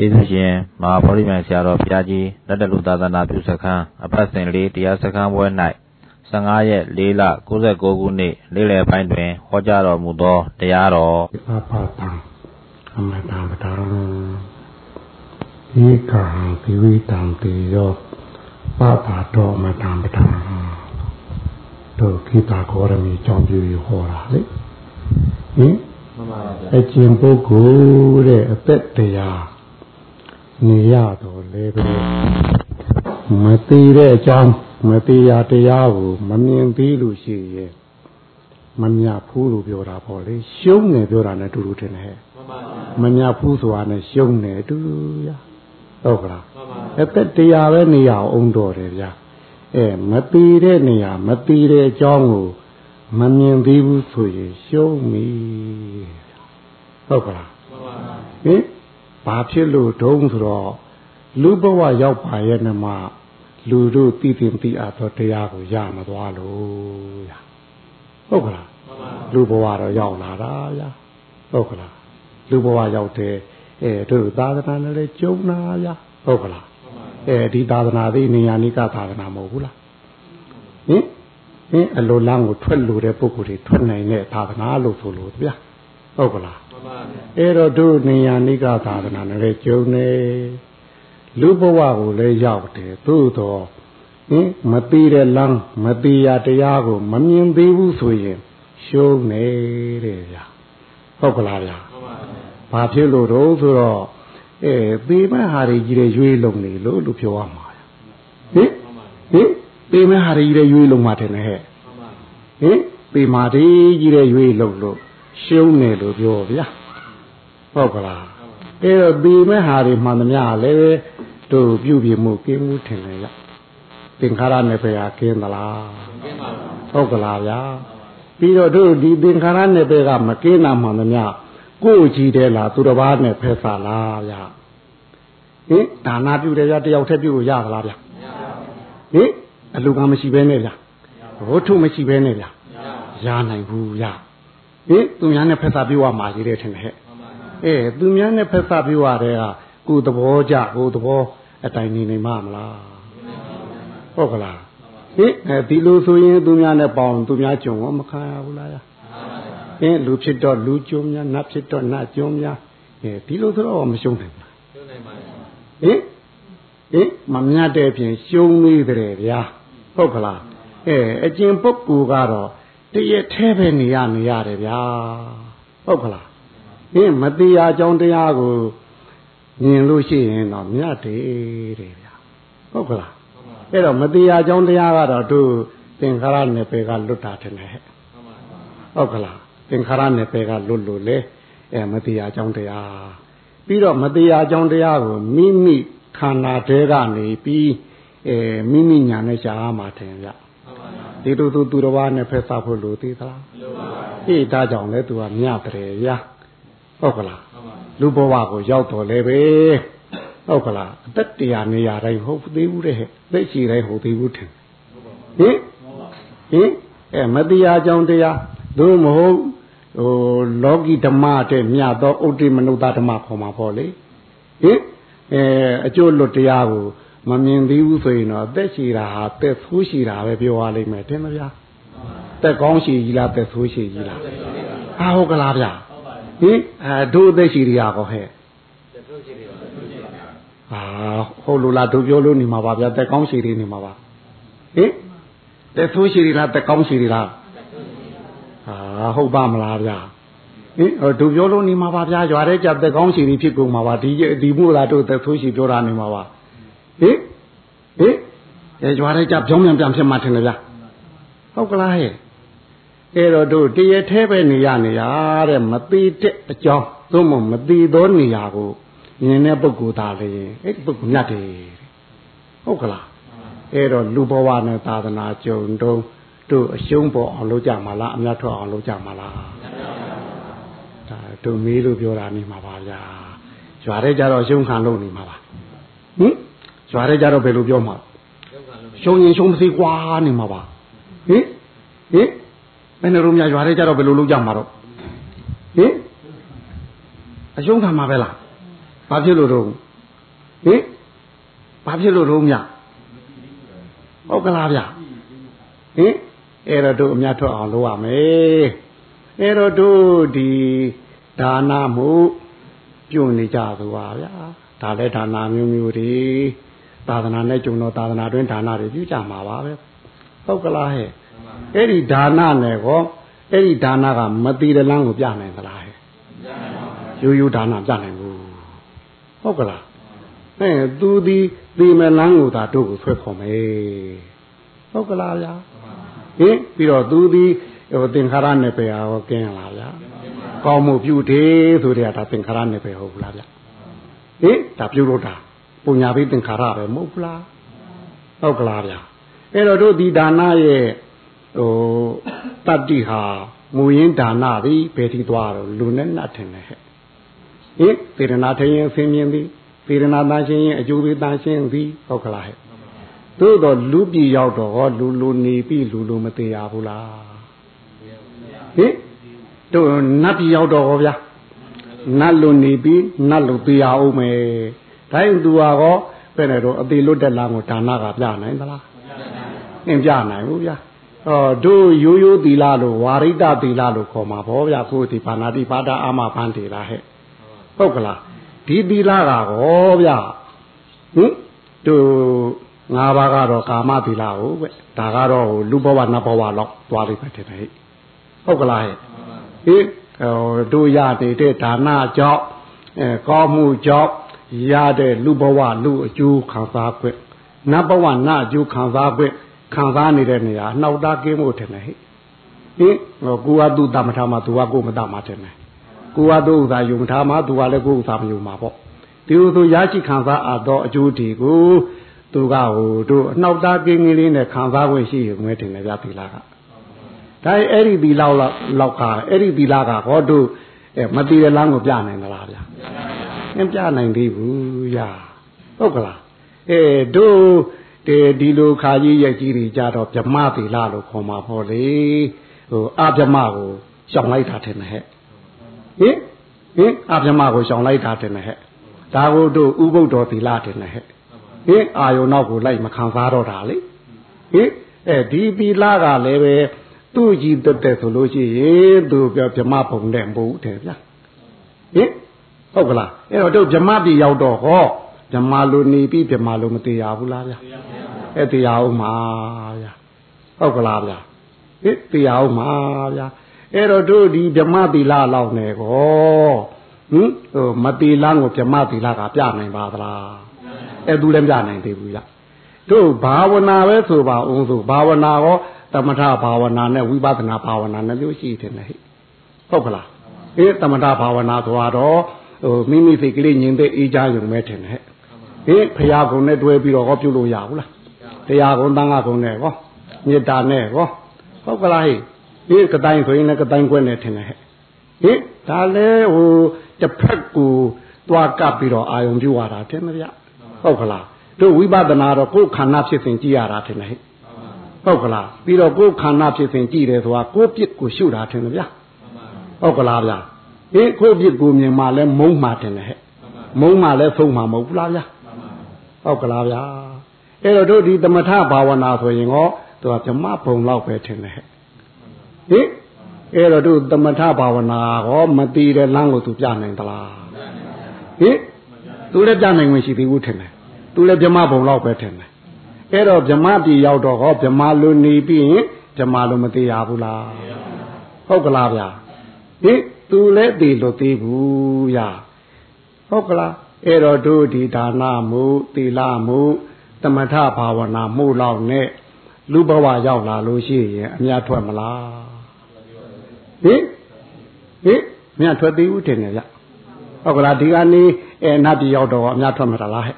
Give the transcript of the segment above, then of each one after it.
ယေရှုရှင်မဟာဗောဓိမြိုင်ဆရာတော်ဘုရားကြီးလက်တလူသာသနာပြုစခန်းအပတ်စဉ်လေးတရားစခန်းပွဲ၌15ရက်4လ69ခုနှစ်နေ့လယ်ပိုင်းတွင်ဟောကြားတော်မူသောတရားတော်အပပံအမတံပတံဧကံပိဝိတံတေယောပပတောအမတံပတံတို့ခိတာကောရမီကြောင်းပြဟောတာလေဟင်အကျင့်ပုဂ္ဂိုလ်တဲ့အသက်တရား နေရတော့လေပဲမသိတဲ့အကြောင်းမသိရတရားကိုမမြင်သေးလို့ရှိရဲ့မမြဘူးလို့ပြောတာပေါ့လေရှုံးတယ်ပြောတာနဲ့တူတူထင်တယ်မမြဘူးဆိုတာနဲ့ရှုံးတယ်တူတူရဟုတ်ကလားအသက်တရားပဲနေရအောင်တော့တယ်ဗျာအဲမသိတဲ့နေရာမသိတဲ့အကြောင်းကိုမမြင်သေးဘူးဆိုရင်ရှုံးပြီဟုတ်ကလားဟင် ဘာဖြစ်လို့တုံးဆိုတော့လူဘဝရောက်ပါရဲ့နမလူတို့သိသိသိအပ်သောတရားကိုရမသွားလို့ရဟုတ်ကလားလူဘဝတော့ရောက်လာတာဗျာဟုတ်ကလားလူဘဝရောက်တဲ့အဲတို့သာသနာနဲ့လည်းကျုံနာဗျာဟုတ်ကလားအဲဒီသာသနာသေးနေယာနိကသာသနာမဟုတ်ဘူးလားဟင်ဟင်အလိုလမ်းကိုထွက်လို့တဲ့ပုဂ္ဂိုလ်တွေထွက်နိုင်တဲ့သာသနာလို့ဆိုလို့ဗျာဟုတ်ကလား အဲ့တော့တို့နေယာနိကသာသနာနဲ့လည်းကျုံနေလူဘဝကိုလည်းရောက်တယ်သို့တော့ဟင်မသိတဲ့လမ်းမသိရတရားကိုမမြင်သေးဘူးဆိုရင်ရှုံးနေတဲ့ဗျာဟုတ်ကလားဗျာဘာဖြစ်လို့တော့ဆိုတော့အဲသေမဟာရီကြီးတဲ့ရွေးလုံနေလို့လို့ပြောရမှာဟင်ဟင်သေမဟာရီကြီးတဲ့ရွေးလုံမှာတယ်နဲ့ဟဲ့ဟင်သေမာတီကြီးတဲ့ရွေးလုံလို့ ရှုံးနေလို့ပြောဗျာဟုတ်ကလားအဲတော့သေမဟာရီမှန်သမျှလည်းတို့ပြုပြမှုကင်းမှုထင်တယ်ရသင်္ခါရနယ်ပယ်ဟာကင်းသလားကင်းပါဘူးဟုတ်ကလားဗျာပြီးတော့တို့ဒီသင်္ခါရနယ်ပယ်ကမကင်းတာမှန်သမျှကိုယ်ကြည့်တယ်လားသူတစ်ပါးနဲ့ဖက်စားလားဗျာဟင်ဒါနာပြုတယ်ဗျာတယောက်တည်းပြုလို့ရသလားဗျာဟင်အလူကမရှိဘဲနဲ့ဗျာဝတ္ထုမရှိဘဲနဲ့ဗျာရနိုင်ဘူးဗျာ ဟင်သူများနဲ့ဖက်စားပြုရမှာကြီးတယ်ထင်တယ်ဟဲ့အဲသူများနဲ့ဖက်စားပြုရတဲ့ကကိုယ်သဘောကြကိုယ်သဘောအတိုင်းနေနေမှာမလားဟုတ်ကလားဟင်အဲဒီလိုဆိုရင်သူများနဲ့ပေါင်းသူများကြုံရောမခံရဘူးလားဟင်လူဖြစ်တော့လူကြုံများနတ်ဖြစ်တော့နတ်ကြုံများအဲဒီလိုဆိုတော့မရှုံးနိုင်ဘူးရှုံးနိုင်ပါဘူးဟင်ဟင်မမြတ်တဲ့အပြင်ရှုံးနေတယ်ဗျာဟုတ်ကလားအဲအကျင်ပုဂ္ဂိုလ်ကတော့ တရထဲပဲနေရနေရတယ်ဗျာဟုတ်ကလားဟင်မတရားအကြောင်းတရားကိုမြင်လို့ရှိရင်တော့မြတ်တယ်တဲ့ဗျာဟုတ်ကလားအဲ့တော့မတရားအကြောင်းတရားကတော့သူသင်္ခါရနယ်ပယ်ကလွတ်တာတယ်ဟဲ့ဟုတ်ကလားသင်္ခါရနယ်ပယ်ကလွတ်လို့လေအဲမတရားအကြောင်းတရားပြီးတော့မတရားအကြောင်းတရားကိုမိမိခန္ဓာတဲကနေပြီးအဲမိမိညာနဲ့ရှားမှာတယ်ဗျ ဒီလိုသူသူတော်ဘာနဲ့ဖက်စားဖို့လိုသေးသလားမလိုပါဘူးအေးဒါကြောင့်လဲသူကမြတ်တယ်ဗျာဟုတ်ကလားလူဘဝကိုရောက်တော်လဲပဲဟုတ်ကလားအသက်တရားနေရာတိုင်းဟုတ်သေးဘူးတဲ့သိရှိတိုင်းဟုတ်သေးဘူးထင်ဟင်ဟင်အဲမတရားကြောင့်တရားတို့မဟုတ်ဟိုလောကီဓမ္မတဲ့မြတ်သောဥတ္တိမနုဿဓမ္မခေါ်မှာပေါ့လေဟင်အဲအကျိုးလွတ်တရားကို မမြင်သေးဘူးဆိုရင်တော့အသက်ရှိတာဟာသက်ဆိုးရှိတာပဲပြောရလိမ့်မယ်တင်မဗျာသက်ကောင်းရှိကြီးလားသက်ဆိုးရှိကြီးလားဟာဟုတ်ကလားဗျာဟင်အဲတို့အသက်ရှိရကောဟဲ့ဟာဟုတ်လို့လားတို့ပြောလို့နေမှာပါဗျာတက်ကောင်းရှိနေနေမှာပါဟင်တက်ဆိုးရှိလားတက်ကောင်းရှိလားဟာဟုတ်ပါမလားဗျာဟင်တို့ပြောလို့နေမှာပါဗျာရွာတဲ့ကြတက်ကောင်းရှိနေဖြစ်ကုန်မှာပါဒီဒီမို့လားတို့တက်ဆိုးရှိပြောတာနေမှာပါ ဟင်ဟင်အဲရွာတဲ့ကြပြောင်းပြန်ပြန်ဖြစ်မှထင်တယ်ဗျာဟုတ်ကလားဟဲ့အဲ့တော့တို့တရထဲပဲနေရနေရတဲ့မသေးတဲ့အကြောင်းသို့မဟုတ်မသေးသောနေရာကိုမြင်တဲ့ပုဂ္ဂိုလ်သားလေအဲ့ဒီပုဂ္ဂိုလ်မြတ်တယ်ဟုတ်ကလားအဲ့တော့လူဘဝနဲ့သာသနာကြုံတုံးတို့အရှုံးပေါ်အောင်လုပ်ကြမှာလားအများထွက်အောင်လုပ်ကြမှာလားဒါတို့မေးလို့ပြောတာနေမှာပါဗျာရွာတဲ့ကြတော့ရှုံးခံလုပ်နေမှာပါဟင် ရွာတဲ့ကြတော့ဘယ်လိုပြောမှာရှုံးရင်ရှုံးမစေကွာနေမှာပါဟင်ဟင်ဘယ်နဲ့တော့များရွာတဲ့ကြတော့ဘယ်လိုလုပ်ကြမှာတော့ဟင်အရှုံးခံမှာပဲလားဘာဖြစ်လို့တော့ဟင်ဘာဖြစ်လို့တော့မြဟုတ်ကလားဗျဟင်အဲ့တော့တို့အများထွက်အောင်လုပ်ရမယ်အဲ့တော့တို့ဒီဒါနမှုပြုနေကြသူပါဗျာဒါလည်းဒါနမျိုးမျိုးတွေ သာသနာနဲ့ကျုံတော့သာသနာတွင်ဒါနတွေပြုကြမှာပါပဲဟုတ်ကလားဟဲ့အဲ့ဒီဒါနနဲ့ကောအဲ့ဒီဒါနကမတိရလန်းကိုပြနိုင်သလားဟဲ့ရိုးရိုးဒါနပြနိုင်ဘူးဟုတ်ကလားအဲသူဒီဒီမလန်းကိုသာတို့ကိုဆွဲခေါ်မယ်ဟုတ်ကလားဗျာဟင်ပြီးတော့သူဒီဟိုသင်္ခါရနဲ့ပဲဟောကင်းလားဗျာကောင်းမှုပြုတယ်ဆိုတဲ့ဒါသင်္ခါရနဲ့ပဲဟုတ်ဘူးလားဗျာဟင်ဒါပြုလို့တာ ပုညာပိသင်္ခါရပဲမဟုတ်ဘူးလားဟုတ်ကလားဗျာအဲ့တော့တို့ဒီဒါနရဲ့ဟိုတတ္တိဟာမူရင်းဒါနသည်ဘယ်ထိသွားတော့လူနဲ့နတ်ထင်တယ်ဟဲ့ဟင်သေရနာထရင်အစင်းမြင်သည်သေရနာတန်ရှင်းရင်အကျိုးပေးတန်ရှင်းသည်ဟုတ်ကလားဟဲ့သို့တော့လူပြည်ရောက်တော့ဟောလူလူနေပြီလူလူမသေးရဘူးလားဟင်တို့နတ်ပြည်ရောက်တော့ဟောဗျာနတ်လူနေပြီနတ်လူသေးရအောင်မယ် တိုင်းသူဟာဟောဘယ်နဲ့တော့အသေးလွတ်တဲ့လမ်းကိုဒါနကပြနိုင်သလားအင်းပြနိုင်ဘူးဗျာဟောတို့ရိုးရိုးသီလလို့ဝါရိတသီလလို့ခေါ်မှာဗောဗျာကိုဒီဘာနာတိပါဒအာမဖန်တေလားဟဲ့ဟုတ်ကလားဒီသီလကဟောဗျာဟင်တို့ငါးပါးကတော့ကာမသီလဟုတ်ပဲဒါကတော့လူဘဝနတ်ဘဝလောက်သွားလိမ့်မယ်ထင်တယ်ဟုတ်ကလားဟဲ့ဟင်ဟိုတို့ရနေတဲ့ဒါနကြောင့်အဲကောင်းမှုကြောင့် ရတဲ့လူဘဝလူအကျိုးခံစား권နတ်ဘဝနတ်အကျိုးခံစား권ခံစားနေတဲ့နေရာနှောက်တာကင်းဖို့ထင်တယ်ဟိဟင်ကိုကသူ့တမထာမှာသူကကိုမတမှာထင်တယ်ကိုကသူ့ဥသာယုံထားမှာသူကလည်းကိုဥသာမယုံမှာပေါ့ဒီလိုဆိုရရှိခံစားအပ်သောအကျိုးတွေကိုသူကဟိုတို့အနှောက်တာကင်းကလေးနဲ့ခံစားခွင့်ရှိရုံပဲထင်တယ်ဗျာသီလကဒါအဲ့ဒီသီလလောက်လောက်ကအဲ့ဒီသီလကဟောတို့မတည်တဲ့လမ်းကိုပြနိုင်သလားဗျာ မပြနိုင်သေးဘူးဗျာဟုတ်ကလားအဲတို့တေဒီလိုခါကြီးရဲ့ကြီးတွေကြတော့ဗြမသီလလို့ခေါ်မှာပေါ့လေဟိုအဗြမကိုရှောင်လိုက်တာထင်တယ်ဟဲ့ဟင်ဟင်အဗြမကိုရှောင်လိုက်တာထင်တယ်ဟဲ့ဒါကိုတို့ဥပုဒ္ဒောသီလထင်တယ်ဟဲ့ဟင်အာယုံနောက်ကိုလိုက်မခံစားတော့တာလေဟင်အဲဒီသီလကလည်းပဲသူ့ကြီးတက်တက်ဆိုလို့ရှိရင်သူပြောဗြမဘုံတဲ့မဟုတ်ဘူးတဲ့ဗျာဟင် ဟုတ်ကလားအဲ့တော့တို့ဗြမပြည်ရောက်တော့ဟောဗြမာလိုနေပြီးဗြမာလိုမသေးရဘူးလားဗျာအဲ့တရားဥမှာဗျာဟုတ်ကလားဗျာဟိတရားဥမှာဗျာအဲ့တော့တို့ဒီဗြမသီလလောက်နေကောဟင်ဟိုမသီလကိုဗြမသီလကပြနိုင်ပါသလားအဲ့သူလည်းပြနိုင်သေးဘူးဗျာတို့ဘာဝနာပဲဆိုပါအောင်ဆိုဘာဝနာရောသမထဘာဝနာနဲ့ဝိပဿနာဘာဝနာနဲ့မျိုးရှိတယ်ဟဲ့ဟုတ်ကလားအေးသမထဘာဝနာဆိုတော့ ဟိုမိမိစိတ်ကလေးညင်တဲ့အေးချရုံပဲထင်တယ်ဟဲ့ဟေးဖရာကုံနဲ့တွဲပြီးတော့ဟောပြုလို့ရဘူးလားတရားကုံတန်ခါကုံနဲ့ဟောမေတ္တာနဲ့ဟောဟုတ်ကလားဟဲ့ဒီကတိုင်းဆိုရင်လည်းကတိုင်းခွဲနဲ့ထင်တယ်ဟဲ့ဟင်ဒါလဲဟိုတစ်ဖက်ကိုတွားကပ်ပြီးတော့အာယုံပြုရတာထင်မဗျဟုတ်ကလားတို့ဝိပဿနာတော့ကိုယ်ခန္ဓာဖြစ်စဉ်ကြည့်ရတာထင်တယ်ဟဲ့ဟုတ်ကလားပြီးတော့ကိုယ်ခန္ဓာဖြစ်စဉ်ကြည့်တယ်ဆိုတာကိုယ်ပြစ်ကိုရှုတာထင်တယ်ဗျဟုတ်ကလားဗျ ဟင်ကိုယ်ပြစ်ကိုမြင်မှလဲမုံမှတင်တယ်ဟဲ့မုံမှလဲဆုံးမှမဟုတ်ဘူးလားဗျဟုတ်ကလားဗျအဲ့တော့တို့ဒီသမထဘာဝနာဆိုရင်ဟောသူကဓမ္မဘုံလောက်ပဲထင်တယ်ဟဲ့ဟင်အဲ့တော့တို့သမထဘာဝနာဟောမတည်တဲ့လမ်းကိုသူပြနိုင်သလားဟင်သူလည်းပြနိုင်ဝင်ရှိသေးဘူးထင်တယ်သူလည်းဓမ္မဘုံလောက်ပဲထင်တယ်အဲ့တော့ဗြမပြည်ရောက်တော့ဟောဗြမလိုနေပြီးရင်ဗြမလိုမသေးရဘူးလားဟုတ်ကလားဗျာဟင် သူလည်းတည်လို့သေးဘူးရဟုတ်ကလားအဲ့တော့တို့ဒီဒါနမှုသီလမှုသမထဘာဝနာမှုလောက်နဲ့လူဘဝရောက်လာလို့ရှိရင်အများထွက်မလားဟင်ဟင်အများထွက်သေးဘူးထင်တယ်ဗျဟုတ်ကလားဒီကနေ့အဲနတ်ပြည်ရောက်တော့အများထွက်မှာလားဟဲ့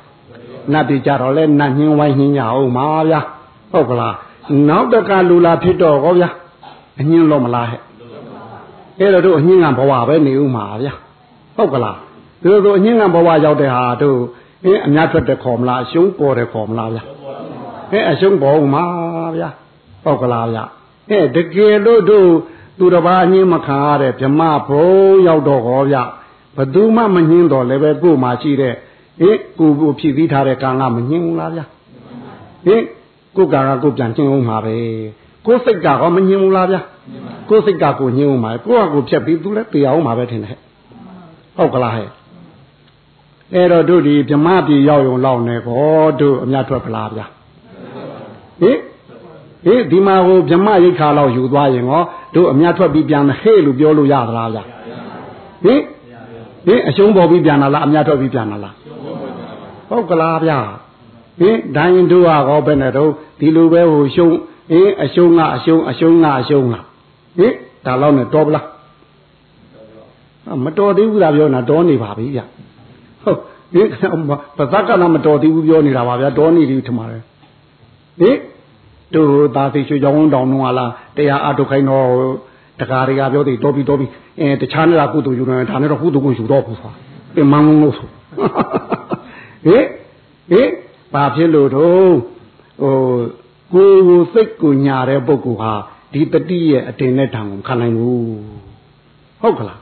နတ်ပြည်ကြတော့လဲနတ်ညင်းဝိုင်းညင်းကြအောင်ပါဗျာဟုတ်ကလားနောက်တကလူလာဖြစ်တော့ဟောဗျာအညင်းလို့မလားဟဲ့ အဲ့တော့တို့အညင်းကဘဝပဲနေဦးမှာဗျာဟုတ်ကလားဒီလိုဆိုအညင်းကဘဝရောက်တဲ့ဟာတို့အင်းအများထွက်တဲ့ခေါ်မလားအရှုံးပေါ်တဲ့ခေါ်မလားဗျာအဲအရှုံးပေါ်ဦးမှာဗျာဟုတ်ကလားဗျာအဲတကယ်လို့တို့သူတစ်ပါးအညင်းမခံရတဲ့ဗြမဘုံရောက်တော့ဟောဗျဘသူမှမညင်းတော့လည်းပဲကို့မှာရှိတဲ့ဟင်ကိုကိုဖြည့်ပြီးထားတဲ့ကံကမငြင်းဘူးလားဗျာဟင်ကိုကံကကိုပြန်ကျင်းအောင်မှာပဲကိုစိတ်ကတော့မငြင်းဘူးလားဗျာ ကိုစိတ်ကကိုညှင်းအောင်ပါကိုကကိုဖြတ်ပြီးသူလည်းတရားအောင်ပါပဲထင်တယ်ဟုတ်ကလားဟဲ့အဲ့တော့တို့ဒီဗြမပြည်ရောက်ရုံလောက်နေကောတို့အများထွက်ပလားဗျာဟင်ဟင်ဒီမှာဟိုဗြမရိခါလောက်ယူသွားရင်ဟောတို့အများထွက်ပြီးပြန်ဟဲ့လို့ပြောလို့ရသလားဗျာဟင်ဟင်အရှုံးပေါ်ပြီးပြန်လာလားအများထွက်ပြီးပြန်လာလားဟုတ်ကလားဗျာဟင်ဒိုင်းတို့ကောဘယ်နဲ့တော့ဒီလိုပဲဟိုရှုံးဟင်အရှုံးကအရှုံးအရှုံးကအရှုံးက ဟင်ဒါတော့နဲ့တော်ပလားမတော်သေးဘူးလားပြောနေတာတော်နေပါပြီဗျဟုတ်ဒီပဇက်ကနာမတော်သေးဘူးပြောနေတာပါဗျာတော်နေပြီထမတယ်ဟင်တို့သာသိရွှေကြောင်းတောင်တော့လားတရားအထုတ်ခိုင်းတော့တကားတွေကပြောသေးတော်ပြီတော်ပြီအဲတခြားနေတာကုသိုလ်ယူတယ်ဒါနဲ့တော့ကုသိုလ်ကိုယူတော့ဘူးဆိုတာပြင်မန်းလို့ဆိုဟင်ဟင်ဘာဖြစ်လို့တော့ဟိုကိုယ်ကိုစိတ်ကိုညာတဲ့ပုဂ္ဂိုလ်ဟာ ဒီတတိရဲ့အတင်နဲ့တံကိုခံနိုင်ဘူးဟုတ်ကလား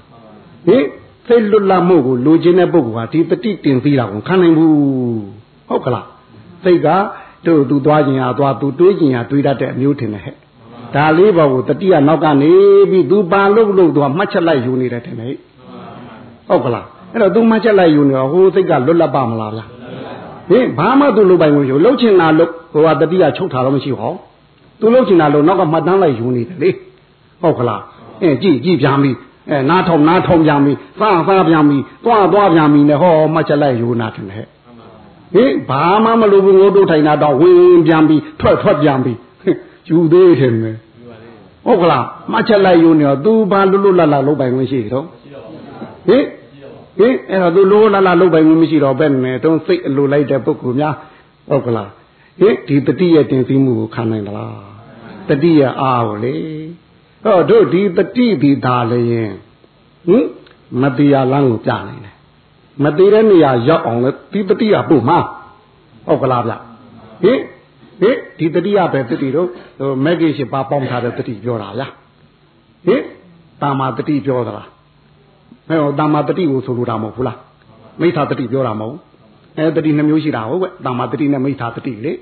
ဟင်စိတ်လွတ်လပ်မှုကိုလိုချင်တဲ့ပုဂ္ဂိုလ်ဟာဒီတတိတင်ပြီးတာကိုခံနိုင်ဘူးဟုတ်ကလားစိတ်ကတို့သူသွားခြင်းဟာသွားသူတွေးခြင်းဟာတွေးတတ်တဲ့အမျိုးထင်တယ်ဟဲ့ဒါလေးပါကိုတတိယနောက်ကနေပြီးသူပါလို့လို့သူကမှတ်ချက်လိုက်ယူနေတယ်ထင်တယ်ဟုတ်ကလားအဲ့တော့သူမှတ်ချက်လိုက်ယူနေတော့ဟိုစိတ်ကလွတ်လပ်ပါမလားဗျာဟင်ဘာမှသူလုပ်ပိုင်ဝင်ယူလှုပ်ချင်တာလို့ဟိုကတတိယချုပ်ထားတော့မရှိဟော သူလှုပ်ချင်တာလို့နောက်ကမှတ်တမ်းလိုက်ယူနေတယ်လေဟုတ်ကလားအဲကြည့်ကြည့်ပြန်ပြီအဲနားထောင်နားထောင်ပြန်ပြီစားစားပြန်ပြီသွားသွားပြန်ပြီနဲ့ဟောမှတ်ချက်လိုက်ယူနာတယ်ဟဲ့ဟင်ဘာမှမလုပ်ဘူးငိုးတို့ထိုင်တာတော့ဝင်ပြန်ပြီထွက်ထွက်ပြန်ပြီယူသေးတယ်မယ်ဟုတ်ကလားမှတ်ချက်လိုက်ယူနေတော့ तू ဘာလွတ်လွတ်လပ်လပ်လုပ်ပိုင်ဝင်ရှိတော့ဟင်ဟင်အဲ့တော့ तू လွတ်လပ်လပ်လုပ်ပိုင်ဝင်မရှိတော့ဘယ်နဲ့တုံးစိတ်အလိုလိုက်တဲ့ပုဂ္ဂိုလ်များဟုတ်ကလားဟင်ဒီတတိရဲ့တင်သိမှုကိုခံနိုင်သလား တတိယအားကိုလေဟောတို့ဒီတတိဒီသာလျင်ဟင်မတရားလမ်းကိုပြနိုင်တယ်မသေးတဲ့နေရာရောက်အောင်လဲဒီတတိယပို့မှာဟုတ်ကလားဗျဟင်ဟင်ဒီတတိယပဲတတိတို့ဟိုမဂ္ဂင်ရှိပါပေါင်းထားတဲ့တတိပြောတာဗျာဟင်တာမာတတိပြောသလားဟဲ့ဟောတာမာတတိကိုဆိုလိုတာမဟုတ်ဘူးလားမိစ္ဆာတတိပြောတာမဟုတ်အဲတတိနှမျိုးရှိတာဟုတ်ကဲ့တာမာတတိနဲ့မိစ္ဆာတတိလေ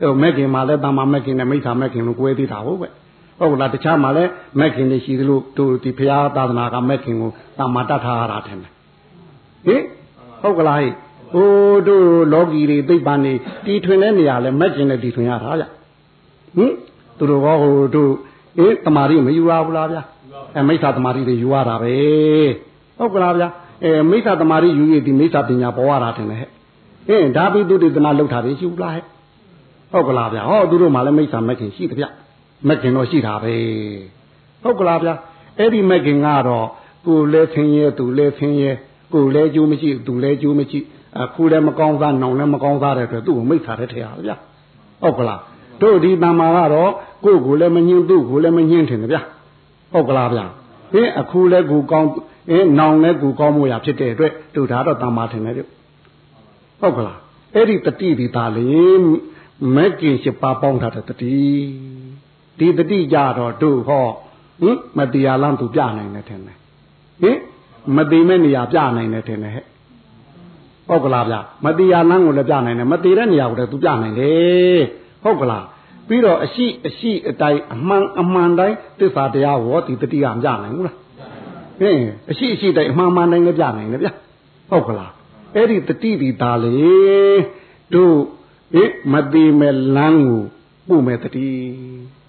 ဟိုမဂ္ဂင်မှာလဲတာမာမဂ္ဂင်နဲ့မိစ္ဆာမဂ္ဂင်လို့꿰သေးတာဟုတ်ကဲ့ဟုတ်လားတခြားမှာလဲမက်ခင်တွေရှိသလိုတို့ဒီဘုရားသာသနာကမက်ခင်ကိုတာမာတတ်ထားရတာထင်တယ်ဟင်ဟုတ်ကလားဟိဟိုတို့လောကီတွေသိပ္ပံတွေတီထွင်တဲ့နေရာလဲမက်ခင်နဲ့တီထွင်ရတာဗျဟင်သူတို့ကဟိုတို့အေးတမာရီမယူရဘူးလားဗျအဲမိစ္ဆာတမာရီတွေယူရတာပဲဟုတ်ကလားဗျအဲမိစ္ဆာတမာရီယူရဒီမိစ္ဆာပညာပေါ်ရတာထင်တယ်ဟဲ့ဟင်ဒါပြီးသူတွေတနာလောက်တာတွေရှိဘူးလားဟဲ့ ဟုတ်ကလားဗျဟောသူတို့မှလည်းမိစ္ဆာမက်ခင်ရှိတယ်ဗျမက်ခင်တော့ရှိတာပဲဟုတ်ကလားဗျအဲ့ဒီမက်ခင်ကတော့ကိုယ်လဲဆင်းရဲသူလဲဆင်းရဲကိုယ်လဲကျိုးမရှိသူလဲကျိုးမရှိအခုလည်းမကောင်းစားနောင်လည်းမကောင်းစားတဲ့အတွက်သူ့ကိုမိတ်ထားတဲ့ထရဗျာဟုတ်ကလားတို့ဒီတမ္မာကတော့ကိုယ်ကိုလည်းမညှင်းသူ့ကိုလည်းမညှင်းထင်တယ်ဗျာဟုတ်ကလားဗျာဟင်းအခုလည်းကိုကောင်းဟင်းနောင်လည်းကိုကောင်းမှုရဖြစ်တဲ့အတွက်တို့ဒါတော့တမ္မာထင်တယ်ဗျဟုတ်ကလားအဲ့ဒီတတိဒီသားလေ မက်ကင်ရှိပါပေါင်းထားတဲ့တတိဒီတတိကြတော့တို့ဟောဟင်မတရားလမ်းသူပြနိုင်တယ်ထင်တယ်ဟင်မသိမဲ့နေရာပြနိုင်တယ်ထင်တယ်ဟဲ့ဟုတ်ကလားဗျမတရားလမ်းကိုလည်းပြနိုင်တယ်မသိတဲ့နေရာကိုလည်းသူပြနိုင်တယ်ဟုတ်ကလားပြီးတော့အရှိအရှိအတိုင်းအမှန်အမှန်တိုင်းသစ္စာတရားဟောဒီတတိကမပြနိုင်ဘူးလားဟင်အရှိအရှိတိုင်းအမှန်မှန်တိုင်းလည်းပြနိုင်တယ်ဗျဟုတ်ကလားအဲ့ဒီတတိဒီသားလေတို့ ဟင်မသိမဲ့လမ်းကိုပို့မဲ့တတိ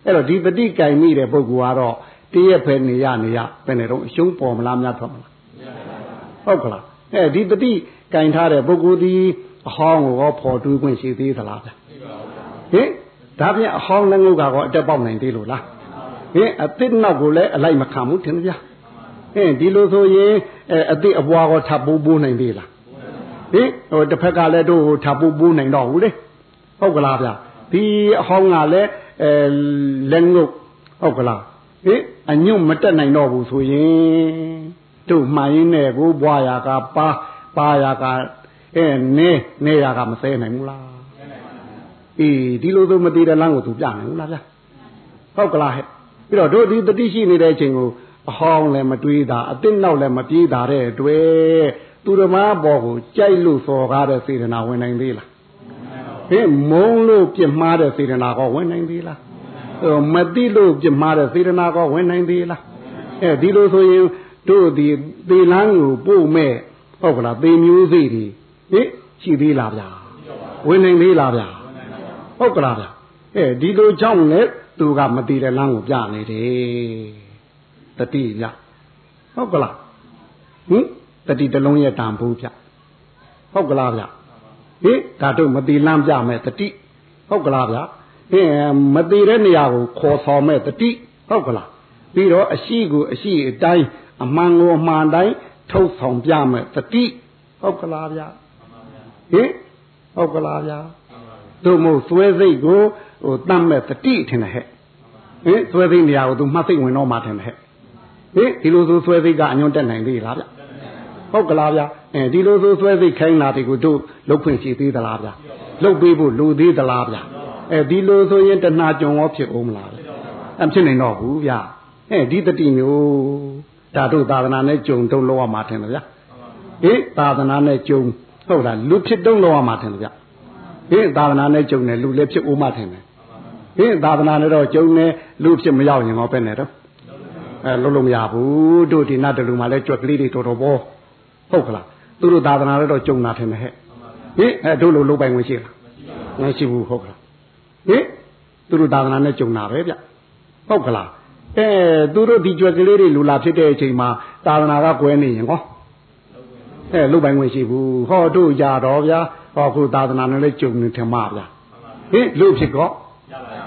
အဲ့တော့ဒီတတိကင်မိတဲ့ပုဂ္ဂိုလ်ကတော့တည့်ရဖယ်နေရနေရဘယ်နဲ့တော့အရှုံးပေါ်မလားများထွက်မလားဟုတ်ကလားအဲဒီတတိကင်ထားတဲ့ပုဂ္ဂိုလ်ဒီအဟောင်းကိုဖော်တွေးခွင့်ရှိသေးသလားဗျဟင်ဒါပြန်အဟောင်းလည်းငုတ်ကတော့အတက်ပေါက်နိုင်သေးလို့လားဟင်အသစ်နောက်ကိုလည်းအလိုက်မခံဘူးထင်ဗျာဟင်ဒီလိုဆိုရင်အသစ်အပွားကိုထပ်ပိုးပိုးနိုင်သေးလားဟင်ဟိုတစ်ဖက်ကလည်းတို့ထပ်ပိုးပိုးနိုင်တော့ဘူးလေ ဟုတ်ကလားဗျဒီအဟောင်းကလည်းအဲလက်ငုတ်ဟုတ်ကလားဟင်အညွတ်မတက်နိုင်တော့ဘူးဆိုရင်တို့မှန်ရင်းနဲ့ကိုဘွားရာကပါပါရာကအဲနေနေရာကမစဲနိုင်ဘူးလားအေးဒီလိုဆိုမတည်တဲ့လမ်းကိုသူပြနိုင်ဘူးလားဗျဟုတ်ကလားဟဲ့ပြီးတော့တို့ဒီတတိရှိနေတဲ့အချိန်ကိုအဟောင်းလည်းမတွေးတာအစ်စ်နောက်လည်းမပြေးတာတဲ့အတွက်သူဓမ္မဘောကိုကြိုက်လို့စော်ကားတဲ့စေတနာဝင်နိုင်သေးလား ဟင်မုံလို့ပြမှားတဲ့စေတနာကောဝင်နိုင်သေးလားမသိလို့ပြမှားတဲ့စေတနာကောဝင်နိုင်သေးလားအဲဒီလိုဆိုရင်တို့ဒီသေလန်းကိုပို့မဲ့ဟုတ်ကလားသေမျိုးစေ့တွေဟင်ရှိသေးလားဗျာဝင်နိုင်သေးလားဗျာဟုတ်ကလားဗျာအဲဒီလိုကြောင့်လေသူကမတည်တဲ့လမ်းကိုပြနေတယ်တတိဗျဟုတ်ကလားဟင်တတိတလုံးရဲ့တန်ဖိုးဗျဟုတ်ကလားဗျ ဟင်ဒါတို့မတည်လမ်းပြမယ်တတိဟုတ်ကလားဗျဟင်မတည်တဲ့နေရာကိုခေါ်ဆောင်မဲ့တတိဟုတ်ကလားပြီးတော့အရှိကိုအရှိအတိုင်းအမှန်ကိုအမှန်တိုင်းထုတ်ဆောင်ပြမယ်တတိဟုတ်ကလားဗျဟင်ဟုတ်ကလားဗျတို့မို့သွဲစိတ်ကိုဟိုတတ်မဲ့တတိထင်တယ်ဟဲ့ဟင်သွဲစိတ်နေရာကိုသူမှတ်စိတ်ဝင်တော့မှထင်တယ်ဟဲ့ဟင်ဒီလိုဆိုသွဲစိတ်ကအညွန့်တက်နိုင်သေးလားဗျ ဟုတ်ကလားဗျအဲဒီလိုဆိုသွဲစိတ်ခိုင်းတာတွေကိုတို့လုတ်ခွင့်ရှိသေးသလားဗျလုတ်ပေးဖို့လိုသေးသလားဗျအဲဒီလိုဆိုရင်တဏှာကြုံရောဖြစ်အောင်မလားအဖြစ်နိုင်တော့ဘူးဗျအဲဒီတတိမျိုးဒါတို့သာသနာနဲ့ကြုံတုံးလောက်ရမှာထင်တယ်ဗျဟင်သာသနာနဲ့ကြုံဟုတ်လားလူဖြစ်တုံးလောက်ရမှာထင်တယ်ဗျဟင်သာသနာနဲ့ကြုံတယ်လူလည်းဖြစ်ဦးမှထင်တယ်ဟင်သာသနာနဲ့တော့ကြုံတယ်လူဖြစ်မရောက်ရင်တော့ပဲနဲ့တော့အဲလုံးလုံးမရဘူးတို့ဒီနတ်တလူမှလည်းကြွက်ကလေးတွေတော်တော်ပေါ် ဟုတ်ကလားသူတို့သာသနာနဲ့တော့ကြုံတာထင်တယ်ဟဲ့ဟင်အဲတို့လိုလုံးပိုင်ဝင်ရှိလားမရှိဘူးဟုတ်ကလားဟင်သူတို့သာသနာနဲ့ကြုံတာပဲဗျဟုတ်ကလားအဲသူတို့ဒီကြွက်ကလေးတွေလူလာဖြစ်တဲ့အချိန်မှာသာသနာကကွဲနေရင်ဟောအဲလုတ်ပိုင်ဝင်ရှိဘူးဟောတို့ကြတော့ဗျာဟောခုသာသနာနဲ့လည်းကြုံနေထင်မှာဗျာဟင်လုတ်ဖြစ်တော့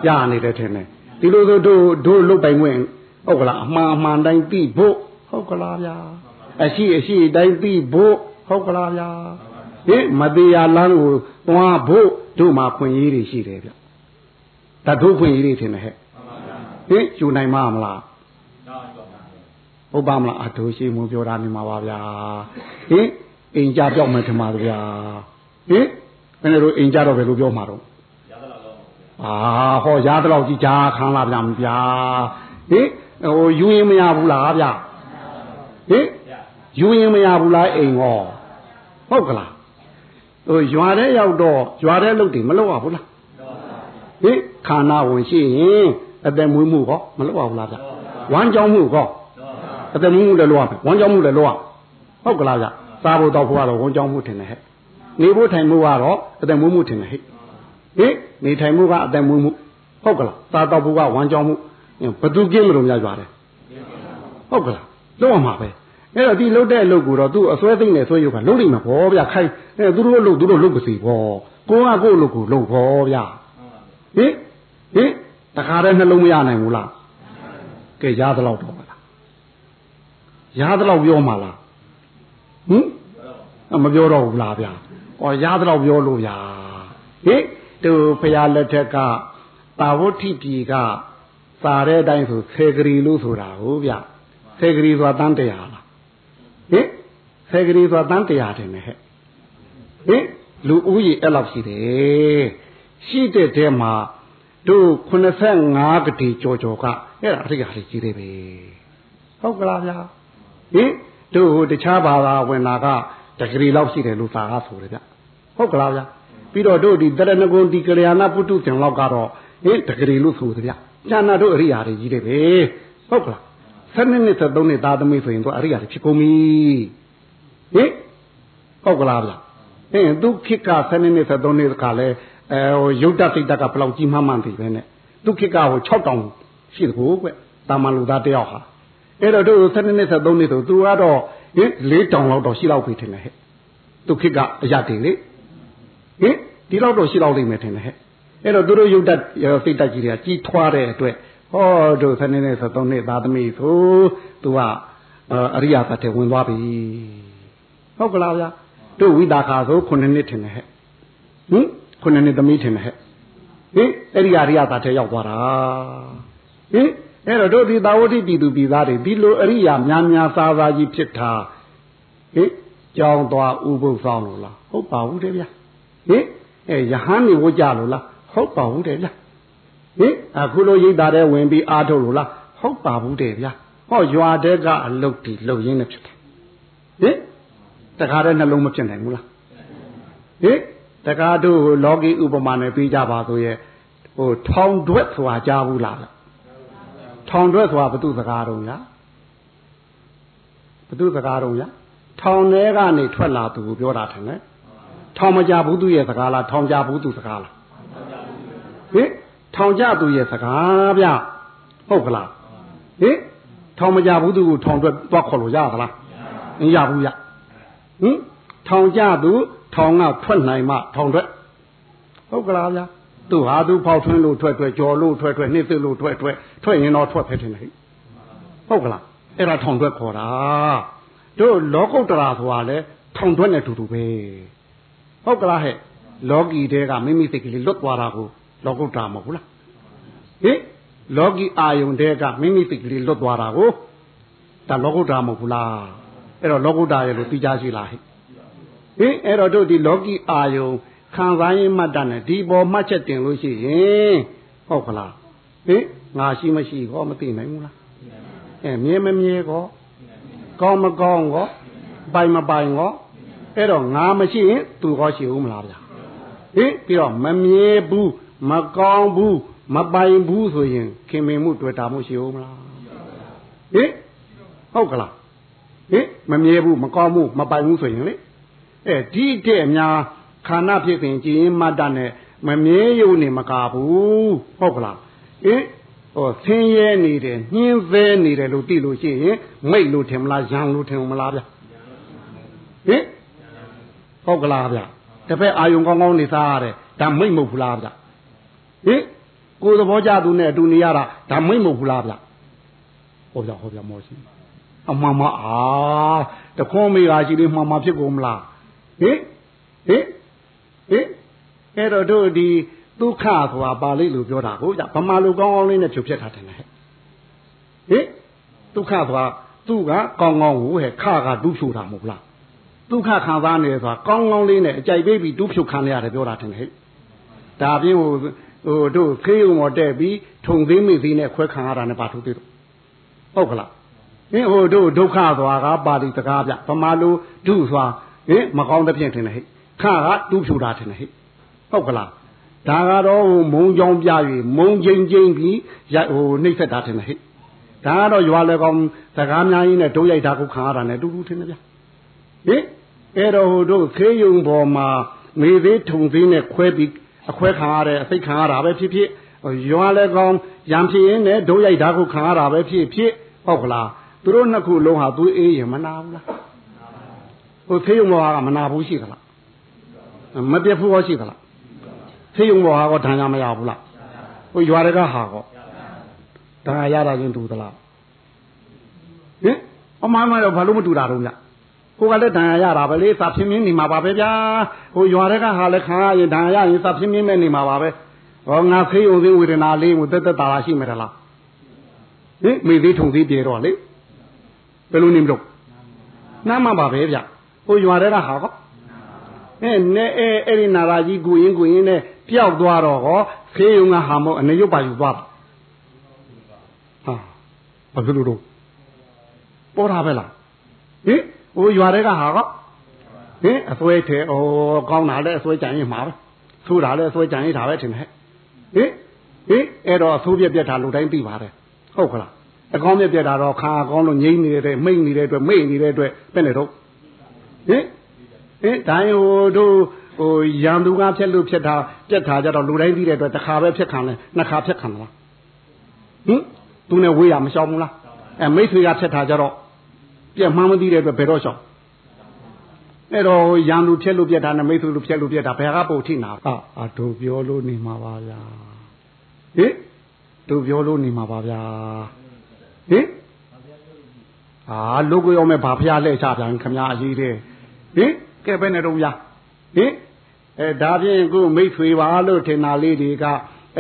ရနေတယ်ထင်တယ်ဒီလိုဆိုတို့တို့လုတ်ပိုင်ဝင်ဟုတ်ကလားအမှန်အမှန်တိုင်းသိဖို့ဟုတ်ကလားဗျာ အရှိအရှိတိုင်းသိဖို့ဟုတ်ကလားဗျာဟင်မတရားလမ်းကိုသွားဖို့တို့မှာခွင့်ရည်တွေရှိတယ်ဗျတတို့ခွင့်ရည်တွေထင်တယ်ဟဲ့ဟင်ယူနိုင်မှာမလားဟုတ်ပါမလားအတူရှိမှုပြောတာနေမှာပါဗျာဟင်အိမ်ကြပြောက်မယ်ထင်ပါဗျာဟင်ဘယ်လိုအိမ်ကြတော့ဘယ်လိုပြောမှာတော့အာဟောရားတော့ကြီးကြားခံလာပြန်ဗျာဟင်ဟိုယူရင်မရဘူးလားဗျာဟင် ယူရင်မရဘူးလားအိမ်ဟောဟုတ်ကလားဟိုရွာထဲရောက်တော့ရွာထဲလုတ်တယ်မလုပ်ရဘူးလားဟင်ခန္ဓာဝင်ရှိရင်အသက်မွေးမှုဟောမလုပ်ရဘူးလားဗျဝမ်းကြောင်းမှုဟောအသက်မွေးမှုလည်းလုပ်ရမယ်ဝမ်းကြောင်းမှုလည်းလုပ်ရဟုတ်ကလားဗျစားဖို့တောက်ဖို့ကတော့ဝမ်းကြောင်းမှုထင်တယ်ဟဲ့နေဖို့ထိုင်မှုကတော့အသက်မွေးမှုထင်တယ်ဟဲ့ဟင်နေထိုင်မှုကအသက်မွေးမှုဟုတ်ကလားစားတောက်ဖို့ကဝမ်းကြောင်းမှုဘသူကင်းမလို့များကြွားတယ်ဟုတ်ကလားလုပ်ရမှာပဲ အဲ့တော့ဒီလုတ်တဲ့အလုပ်ကိုတော့သူအစွဲသိမ့်နေဆွဲရုပ်ကလုတ်လိမ့်မှာဗောဗျခိုင်းအဲသူတို့လုတ်သူတို့လုတ်ပါစီဗောကိုကကို့လုတ်ကိုလုတ်ဗောဗျဟင်ဟင်တခါတည်းနှလုံးမရနိုင်ဘူးလားကဲရားသလောက်တော့မလားရားသလောက်ပြောမှာလားဟင်မပြောတော့ဘူးလားဗျာဩရားသလောက်ပြောလို့ဗျာဟင်သူဖရာလက်ထက်ကပါဝဋ္ဌိပြည်ကစာတဲ့အတိုင်းဆိုဆေဂရီလို့ဆိုတာဟုတ်ဗျဆေဂရီဆိုတာတန်းတရာလား ဟင်ဆေဂရီဆိုတာတန်းတရာတယ်နဲ့ဟဲ့ဟင်လူဦးရေအဲ့လောက်ရှိတယ်ရှိတဲ့တဲမှာတို့85ကတိကြောကြောကအဲ့ဒါအရိယာလေးကြီးတယ်ပဲဟုတ်ကလားဗျာဟင်တို့ဟိုတခြားဘာသာဝင်လာကတဂရီလောက်ရှိတယ်လို့သာကဆိုတယ်ဗျဟုတ်ကလားဗျာပြီးတော့တို့ဒီတရဏဂုံဒီကလျာဏပုထုဇဉ်လောက်ကတော့ဟင်တဂရီလို့ဆိုတယ်ဗျကျန်တာတို့အရိယာတွေကြီးတယ်ပဲဟုတ်ကလား 7နှစ်73နှစ်သားသမီးဆိုရင်တို့အရိယာတွေဖြစ်ကုန်ပြီဟင်ဟုတ်ကလားဗျဟင်သူခေတ်က7နှစ်73နှစ်ကလည်းအဲဟိုရုပ်တစိတ်တက်ကဘယ်လောက်ကြီးမှမှန်းသိပဲနဲ့သူခေတ်ကဟို6တောင်ရှိတကူကွတာမန်လူသားတယောက်ဟာအဲ့တော့တို့7နှစ်73နှစ်ဆိုသူကတော့ဟင်4တောင်လောက်တော့ရှိတော့ပြီထင်တယ်ဟဲ့သူခေတ်ကအရတင်လေဟင်ဒီလောက်တော့ရှိတော့လိမ့်မယ်ထင်တယ်ဟဲ့အဲ့တော့သူတို့ရုပ်တစိတ်တက်ကြီးတွေကကြီးထွားတဲ့အတွက် ဟောတို့7နှစ်73နှစ်သားသမီးဆိုသူကအရိယာသတ်ထဲဝင်သွားပြီဟုတ်ကလားဗျာတို့ဝိတာခါဆို9နှစ်ထင်တယ်ဟဲ့ဟင်ခုနှစ်နှစ်သမီးထင်တယ်ဟဲ့ဟင်အဲ့ဒီအရိယသာထဲရောက်သွားတာဟင်အဲ့တော့တို့ဒီသာဝတိပြည်သူပြည်သားတွေဒီလိုအရိယာများများစားစားကြီးဖြစ်တာဟင်ကြောင်းသွားဥပုသ်ဆောင်လို့လားဟုတ်ပါဘူးတဲ့ဗျာဟင်အဲယဟန်နေဝကြလို့လားဟုတ်ပါဘူးတဲ့ဗျာ ဟင်အခုလိုရိတ်တာတဲ့ဝင်ပြီးအားထုတ်လို့လားဟုတ်ပါဘူးတဲ့ဗျာဟောရွာတဲ့ကအလုတ်တီလှုပ်ရင်းနဲ့ဖြစ်တယ်ဟင်တခါတည်းနှလုံးမဖြစ်နိုင်ဘူးလားဟင်တခါတို့လောကီဥပမာနဲ့ပြီးကြပါဆိုရဲ့ဟိုထောင်တွက်ဆိုတာကြားဘူးလားထောင်တွက်ဆိုတာဘု து စကားတုံးလားဘု து စကားတုံးလားထောင်ထဲကနေထွက်လာသူကိုပြောတာထင်တယ်ထောင်မကြဘူးသူရဲ့စကားလားထောင်ကြဘူးသူစကားလားဟင် ထောင်ကြသူရဲ့စကားဗျဟုတ်ကလားဟင်ထောင်မကြဘူးသူကိုထောင်တွက်သွားခေါ်လို့ရသလားမရဘူးရဟင်ထောင်ကြသူထောင်ကထွက်နိုင်မှထောင်တွက်ဟုတ်ကလားဗျာသူဟာသူဖောက်ထွင်းလို့ထွက်ထွက်ကြော်လို့ထွက်ထွက်နှိမ့်သိလို့ထွက်ထွက်ထွက်ရင်တော့ထွက်ဖြစ်တယ်ဟဲ့ဟုတ်ကလားအဲ့ဒါထောင်တွက်ခေါ်တာတို့လောကုတ္တရာဆိုတာလေထောင်တွက်နဲ့တူတူပဲဟုတ်ကလားဟဲ့လောကီတဲကမိမိစိတ်ကလေးလွတ်သွားတာကို လောကုတ္တရာမဟုတ်ဘူးလားဟင်လောကီအာယုန်တဲကမိမိစိတ်ကလေးလွတ်သွားတာကိုဒါလောကုတ္တရာမဟုတ်ဘူးလားအဲ့တော့လောကုတ္တရာရဲ့လို့သိကြရှိလားဟဲ့ဟင်အဲ့တော့တို့ဒီလောကီအာယုန်ခံစားရင်မှတ်တတ်နဲ့ဒီပေါ်မှတ်ချက်တင်လို့ရှိရင်ဟုတ်ခလားဟင်ငါရှိမရှိကောမသိနိုင်ဘူးလားအဲမြဲမမြဲကောကောင်းမကောင်းကောပိုင်မပိုင်ကောအဲ့တော့ငါမရှိရင်သူကောရှိဦးမလားဗျာဟင်ပြီးတော့မမြဲဘူး မကောင်းဘူးမပိုင်ဘူးဆိုရင်ခင်မင်မှုတွေ့တာမှုရှိဦးမလားဟင်ဟုတ်ကလားဟင်မမြဲဘူးမကောင်းဘူးမပိုင်ဘူးဆိုရင်လေအဲဒီတဲ့များခန္ဓာဖြစ်ခင်ကြည်ရင်မတ္တနဲ့မမြဲယုံနေမကဘူးဟုတ်ကလားဟင်ဟောဆင်းရဲနေတယ်ညှင်းဆဲနေတယ်လို့သိလို့ရှိရင်မိတ်လို့ထင်မလားရံလို့ထင်မလားဗျဟင်ဟုတ်ကလားဗျတပည့်အာယုံကောင်းကောင်းနေစားရတယ်ဒါမိတ်မဟုတ်ဘူးလားဗျ ဟင်ကိုယ်သဘောကြသူနဲ့အတူနေရတာဒါမိတ်မဟုတ်ဘူးလားဗျဟောဗျဟောဗျမောရှိအမှန်မအားတခွန်မေကရှိလေးမှန်မှဖြစ်ကုန်မလားဟင်ဟင်ဟင်အဲ့တော့တို့ဒီဒုက္ခဆိုတာပါဠိလိုပြောတာကိုကြဗမာလိုကောင်းကောင်းလေးနဲ့ဖြုတ်ဖြတ်ထားတယ်ဟဲ့ဟင်ဒုက္ခဆိုတာသူ့ကကောင်းကောင်းကိုဟဲ့ခကဒုဖြုတ်တာမဟုတ်လားဒုက္ခခံစားနေဆိုတာကောင်းကောင်းလေးနဲ့အကြိုက်ပေးပြီးဒုဖြုတ်ခံရရတယ်ပြောတာတယ်ဟဲ့ဒါပြင်းဟို ဟိုတို့ခေးုံမော်တက်ပြီးထုံသေးမိသေးနဲ့ခွဲခံရတာနဲ့ပါထုတ်သေးတော့ဟုတ်ကလားဟင်ဟိုတို့ဒုက္ခသွားကပါဠိစကားပြဗမာလိုဒုသွားဟင်မကောင်းတဲ့ဖြင့်ထင်တယ်ဟဲ့ခကတူးဖြူတာထင်တယ်ဟဲ့ဟုတ်ကလားဒါကတော့ဟိုမုံကြောင်ပြ၍မုံချင်းချင်းပြီးဟိုနှိမ့်ဆက်တာထင်တယ်ဟဲ့ဒါကတော့ရွာလေကောင်စကားများကြီးနဲ့ဒုရိုက်တာကိုခံရတာနဲ့တူတူထင်တယ်ဗျဟင်အဲ့တော့ဟိုတို့ခေးယုံပေါ်မှာမေသေးထုံသေးနဲ့ခွဲပြီး အခွဲခံရတဲ့အစိတ်ခံရတာပဲဖြစ်ဖြစ်ရွာလေကောင်ရံဖြစ်ရင်လည်းဒုရိုက်တာကိုခံရတာပဲဖြစ်ဖြစ်ဟုတ်ကလားသူတို့နှစ်ခုလုံးဟာသူအေးရင်မနာဘူးလားဟိုခေးယုံပေါ်ကမနာဘူးရှိသလားမပြတ်ဘူးဟောရှိသလားဖေးုံပေါ်ဟာကောဒဏ်ရမရဘူးလားဟိုရွာတကဟာကောဒဏ်ရရတာချင်းတူသလားဟင်အမှန်မှန်တော့ဘာလို့မတူတာတော့ည ကိုကလည်းဒဏ်ရရတာပဲလေစာပြင်းပြင်းနေမှာပါပဲဗျာဟိုရွာတကဟာလည်းခံရရင်ဒဏ်ရရရင်စာပြင်းပြင်းနဲ့နေမှာပါပဲဟောငါဖေးုံသိဝေဒနာလေးကိုတက်တက်တာရှိမှာလားဟင်မိသေးထုံသေးပြေတော့လေဘယ်လိုနေမလို့နားမှာပါပဲဗျဟိုရွာတကဟာကောအဲနဲ့အဲအဲ့ဒီနာရာကြီးကိုရင်ကိုရင်နဲ့ပျောက်သွားတော့ဟောဖေးယုံကဟာမို့အနေရုပ်ပါယူသွားတာဟာဘာဖြစ်လို့တော့ပေါ်တာပဲလားဟင် ဟိုရွာတွေကဟာကဟင်အစွဲထဲဩကောင်းတာလဲအစွဲကြံရင်မှာပဲသိုးတာလဲအစွဲကြံရင်ဒါပဲထင်တယ်ဟင်ဟင်အဲ့တော့သိုးပြက်ပြက်တာလူတိုင်းသိပါတယ်ဟုတ်ကလားအကောင်းမြက်ပြက်တာတော့ခါအကောင်းလို့ငိမ့်နေတဲ့မိတ်နေတဲ့အတွက်မိတ်နေတဲ့အတွက်ပဲနေတော့ဟင်ဟင်ဒိုင်းဟိုတို့ဟိုရံသူကဖြက်လို့ဖြက်တာပြက်တာကြတော့လူတိုင်းသိတဲ့အတွက်တစ်ခါပဲဖြက်ခံလဲနှစ်ခါဖြက်ခံလားဟင်သူနဲ့ဝေးရမရှောင်ဘူးလားအဲမိတ်ဆွေကဖြက်တာကြတော့ ပြက်မှန်းမသိတဲ့အတွက်ဘယ်တော့ရှောင်အဲ့တော့ရံသူဖြက်လို့ပြက်တာနဲ့မိတ်ဆွေလို့ဖြက်လို့ပြက်တာဘယ်ကပို့ထိနာအာအတို့ပြောလို့နေမှာပါဗျာဟင်တို့ပြောလို့နေမှာပါဗျာဟင်အာလူကိုရောမဲ့ဘာဖျားလှည့်ချပြန်ခမအကြီးတဲ့ဟင်ကဲပဲနဲ့တော့ဗျာဟင်အဲဒါဖြင့်ခုမိတ်ဆွေပါလို့ထင်တာလေးတွေက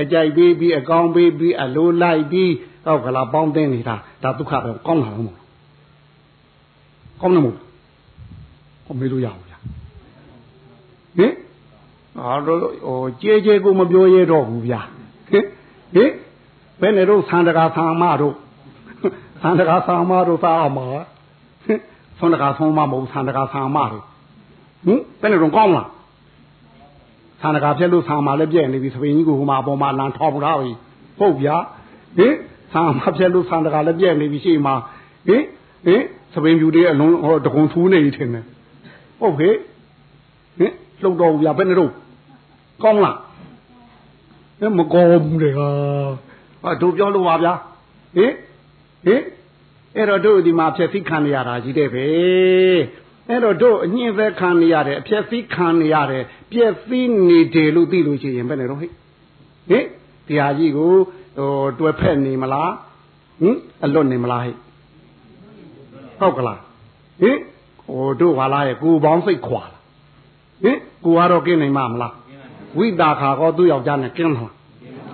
အကြိုက်ပြီးပြီးအကောင်းပြီးပြီးအလိုလိုက်ပြီးဟောကလာပေါင်းသိနေတာဒါဒုက္ခပဲကောင်းတာမဟုတ် ကောင်းတယ်မဟုတ်ဟောမေးလို့ရအောင်ဗျာဟင်အားတော့ဟိုကြဲကြဲကိုမပြောရတော့ဘူးဗျာဟင်ဟင်ဘယ်နဲ့တော့သံတကာသံမတို့သံတကာသံမတို့သာအောင်ပါဟင်သံတကာသံမမဟုတ်သံတကာသံမတို့ဟင်ဘယ်နဲ့တော့ကောင်းလားဆန္ဒကာဖြက်လို့ဆာမာလည်းပြည့်နေပြီသပင်ကြီးကိုဟိုမှာအပေါ်မှာလန်ထောက်ထားပြီဟုတ်ဗျာဟင်ဆာမာဖြက်လို့ဆန္ဒကာလည်းပြည့်နေပြီရှေ့မှာဟင်ဟင် သပင်ပြူတွေအလုံးဟောတကုံသူးနေပြီထင်တယ်ဟုတ်ကဲ့ဟင်လှုပ်တော့ဗျာဘယ်နဲ့တော့ကောင်းလားအဲမကောင်းဘူးလေဟာဟာတို့ပြောလို့ပါဗျာဟင်ဟင်အဲ့တော့တို့ဒီမှာဖြက်သိခံရတာကြီးတဲ့ပဲအဲ့တော့တို့အညင်သက်ခံနေရတယ်အဖြက်သိခံနေရတယ်ပြက်သိနေတယ်လို့သိလို့ရှိရင်ဘယ်နဲ့တော့ဟိဟင်တရားကြီးကိုဟိုတွဲဖက်နေမလားဟင်အလွတ်နေမလားဟိ ဟုတ်ကလားဟင်ဟိုတို့ဟာလားရဲ့ကိုပေါင်းစိတ်ခွာလားဟင်ကိုကတော့ကင်းနိုင်မှာမလားဝိတာခါကောသူ့ယောက်ျားနဲ့ကင်းမလား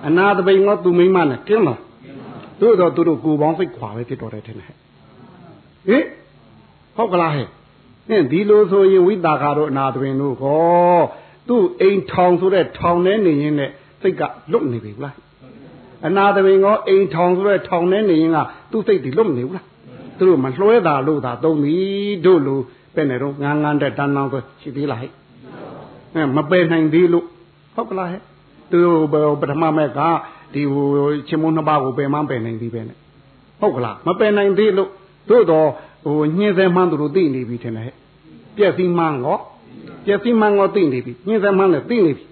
အနာတပိန်ကောသူ့မိန်းမနဲ့ကင်းမလားတို့တော့သူတို့ကိုပေါင်းစိတ်ခွာပဲဖြစ်တော်တယ်ထင်တယ်ဟဲ့ဟင်ဟုတ်ကလားဟဲ့ဟင်ဒီလိုဆိုရင်ဝိတာခါတို့အနာတပိန်တို့ကောသူ့အိမ်ထောင်ဆိုတဲ့ထောင်ထဲနေရင်းနဲ့စိတ်ကလွတ်နေပြီလားအနာတပိန်ကောအိမ်ထောင်ဆိုတဲ့ထောင်ထဲနေရင်းကသူ့စိတ်ဒီလွတ်မနေဘူးလား သူတို့မလွှဲတာလို့သာသုံးပြီတို့လိုပဲ့နေတော့ငန်းငန်းတဲ့တန်းတန်းဆိုရှိသေးလားဟဲ့အဲမပယ်နိုင်သေးလို့ဟုတ်ကလားဟဲ့သူပထမမဲ့ကဒီဟိုချင်းမုန်းနှစ်ပါးကိုပယ်မှန်းပယ်နိုင်သေးပဲနဲ့ဟုတ်ကလားမပယ်နိုင်သေးလို့တို့တော့ဟိုညှင်းစဲမှန်းသူတို့သိနေပြီထင်တယ်ဟဲ့ပြက်စီမှန်းကောပြက်စီမှန်းကောသိနေပြီညှင်းစဲမှန်းလည်းသိနေပြီ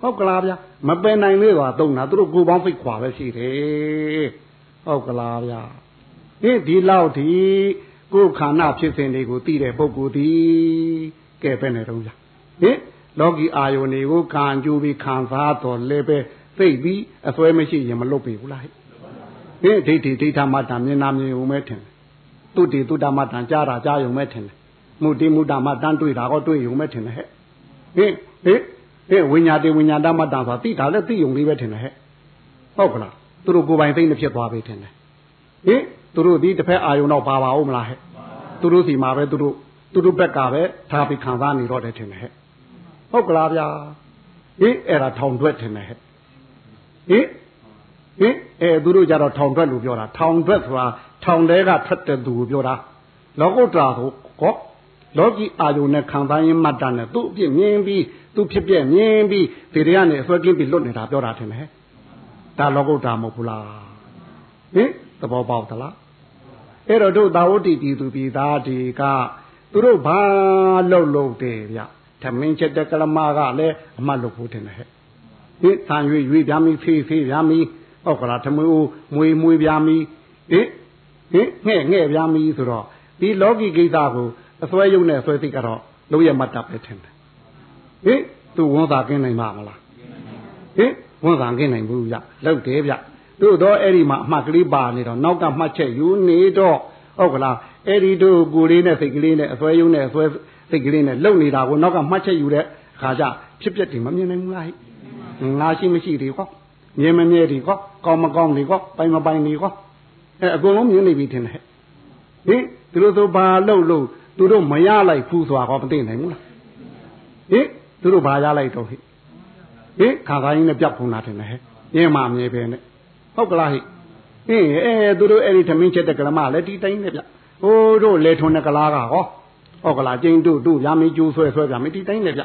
ဟုတ်ကလားဗျာမပယ်နိုင်သေးတော့သုံးတာသူတို့ကိုပေါင်းဖိတ်ခွာပဲရှိတယ်ဟုတ်ကလားဗျာ ဒီဒီလောက်ဒီကိုယ်ခန္ဓာဖြစ်စဉ်တွေကိုသိတဲ့ပုဂ္ဂိုလ်ဒီကဲပဲနေတော့လားဟင်လောကီအာယုန်တွေကိုခံကြိုးပြီးခံစားတော်လည်းပဲသိပြီးအစွဲမရှိရင်မလွတ်ပြီဘူးလားဟင်ဒိဋ္ဌိဒိဋ္ဌမတ္တမြင်နာမြင်ုံပဲထင်တယ်တုတိတုတ္တမတ္တကြားတာကြားယုံပဲထင်တယ်မုတိမုတ္တမတ္တတွေ့တာတော့တွေ့ယုံပဲထင်တယ်ဟဲ့ဟင်ဟင်ဟင်ဝိညာတိဝိညာတမတ္တဆိုတာသိတာလည်းသိယုံလေးပဲထင်တယ်ဟဲ့ဟုတ်ကလားသူတို့ကိုယ်ပိုင်သိနေဖြစ်သွားပြီထင်တယ်ဟင် သူတို့ဒီတစ်ဖက်အာယုံတော့ပါပါဦးမလားဟဲ့သူတို့စီမှာပဲသူတို့သူတို့ဘက်ကပဲထားပြီးခံစားနေတော့တယ်ထင်တယ်ဟဲ့ဟုတ်ကလားဗျာဟင်အဲ့ဒါထောင်တွက်ထင်တယ်ဟဲ့ဟင်ဟင်အဲသူတို့ကြတော့ထောင်တွက်လို့ပြောတာထောင်တွက်ဆိုတာထောင်တဲကထွက်တဲ့သူကိုပြောတာလောကုတ္တရာဆိုကောလောကီအာယုန်နဲ့ခံစားရင်မတ္တနဲ့သူ့အပြစ်မြင်ပြီးသူ့ဖြစ်ပြမြင်ပြီးဒီတွေကနေအစွဲကင်းပြီးလွတ်နေတာပြောတာထင်တယ်ဒါလောကုတ္တရာမဟုတ်ဘူးလားဟင် သဘောပေါက်သလားအဲ့တော့တို့သာဝတိပြည်သူပြည်သားတွေကသူတို့ဘာလှုပ်လှုပ်တယ်ဗျသမင်းချက်တဲ့ကလမကလည်းအမှတ်လုပ်ဖို့တင်တယ်ဟဲ့ဟင်ဆံရွေရွေပြားမီဖေးဖေးပြားမီဟုတ်ကလားသမွေးမွေမွေပြားမီဟင်ဟင်ငှဲ့ငှဲ့ပြားမီဆိုတော့ဒီလောကီကိစ္စကိုအစွဲယုံနဲ့အစွဲသိကတော့လုံးရမတ်တပ်ပဲထင်တယ်ဟင်သူဝန်သာကင်းနိုင်မှာမလားဟင်ဝန်သာကင်းနိုင်ဘူးဗျလောက်တယ်ဗျ တို့တော့အဲ့ဒီမှာအမှတ်ကလေးပါနေတော့နောက်ကမှတ်ချက်ယူနေတော့ဟုတ်ကလားအဲ့ဒီတို့ကိုလေးနဲ့စိတ်ကလေးနဲ့အစွဲယုံနဲ့အစွဲစိတ်ကလေးနဲ့လုံနေတာကိုနောက်ကမှတ်ချက်ယူတဲ့အခါကျဖြစ်ပျက်တယ်မမြင်နိုင်ဘူးလားဟိငါရှိမရှိတွေကောမြင်မမြဲတွေကောကောင်းမကောင်းတွေကောပိုင်မပိုင်တွေကောအဲအကုန်လုံးမြင်နေပြီထင်တယ်ဟင်သူတို့ဆိုဘာလှုပ်လို့သူတို့မရလိုက်ဘူးဆိုတာကောမသိနိုင်ဘူးလားဟင်သူတို့ဘာရလိုက်တော့ဟိဟင်ခါခိုင်းနဲ့ပြောက်ဖုံးတာထင်တယ်ဟဲ့မြင်မှမြင်ပဲနဲ့ ဟုတ်ကလားဟိဟင်အဲသူတို့အဲ့ဒီသမင်းချက်တဲ့ကလမလည်းဒီတိုင်းနဲ့ဗျဟိုတို့လေထွန်းတဲ့ကလားကဟောဟုတ်ကလားကျင်းတို့တို့ဗျာမင်းကျိုးဆွဲဆွဲဗျာမင်းဒီတိုင်းနဲ့ဗျ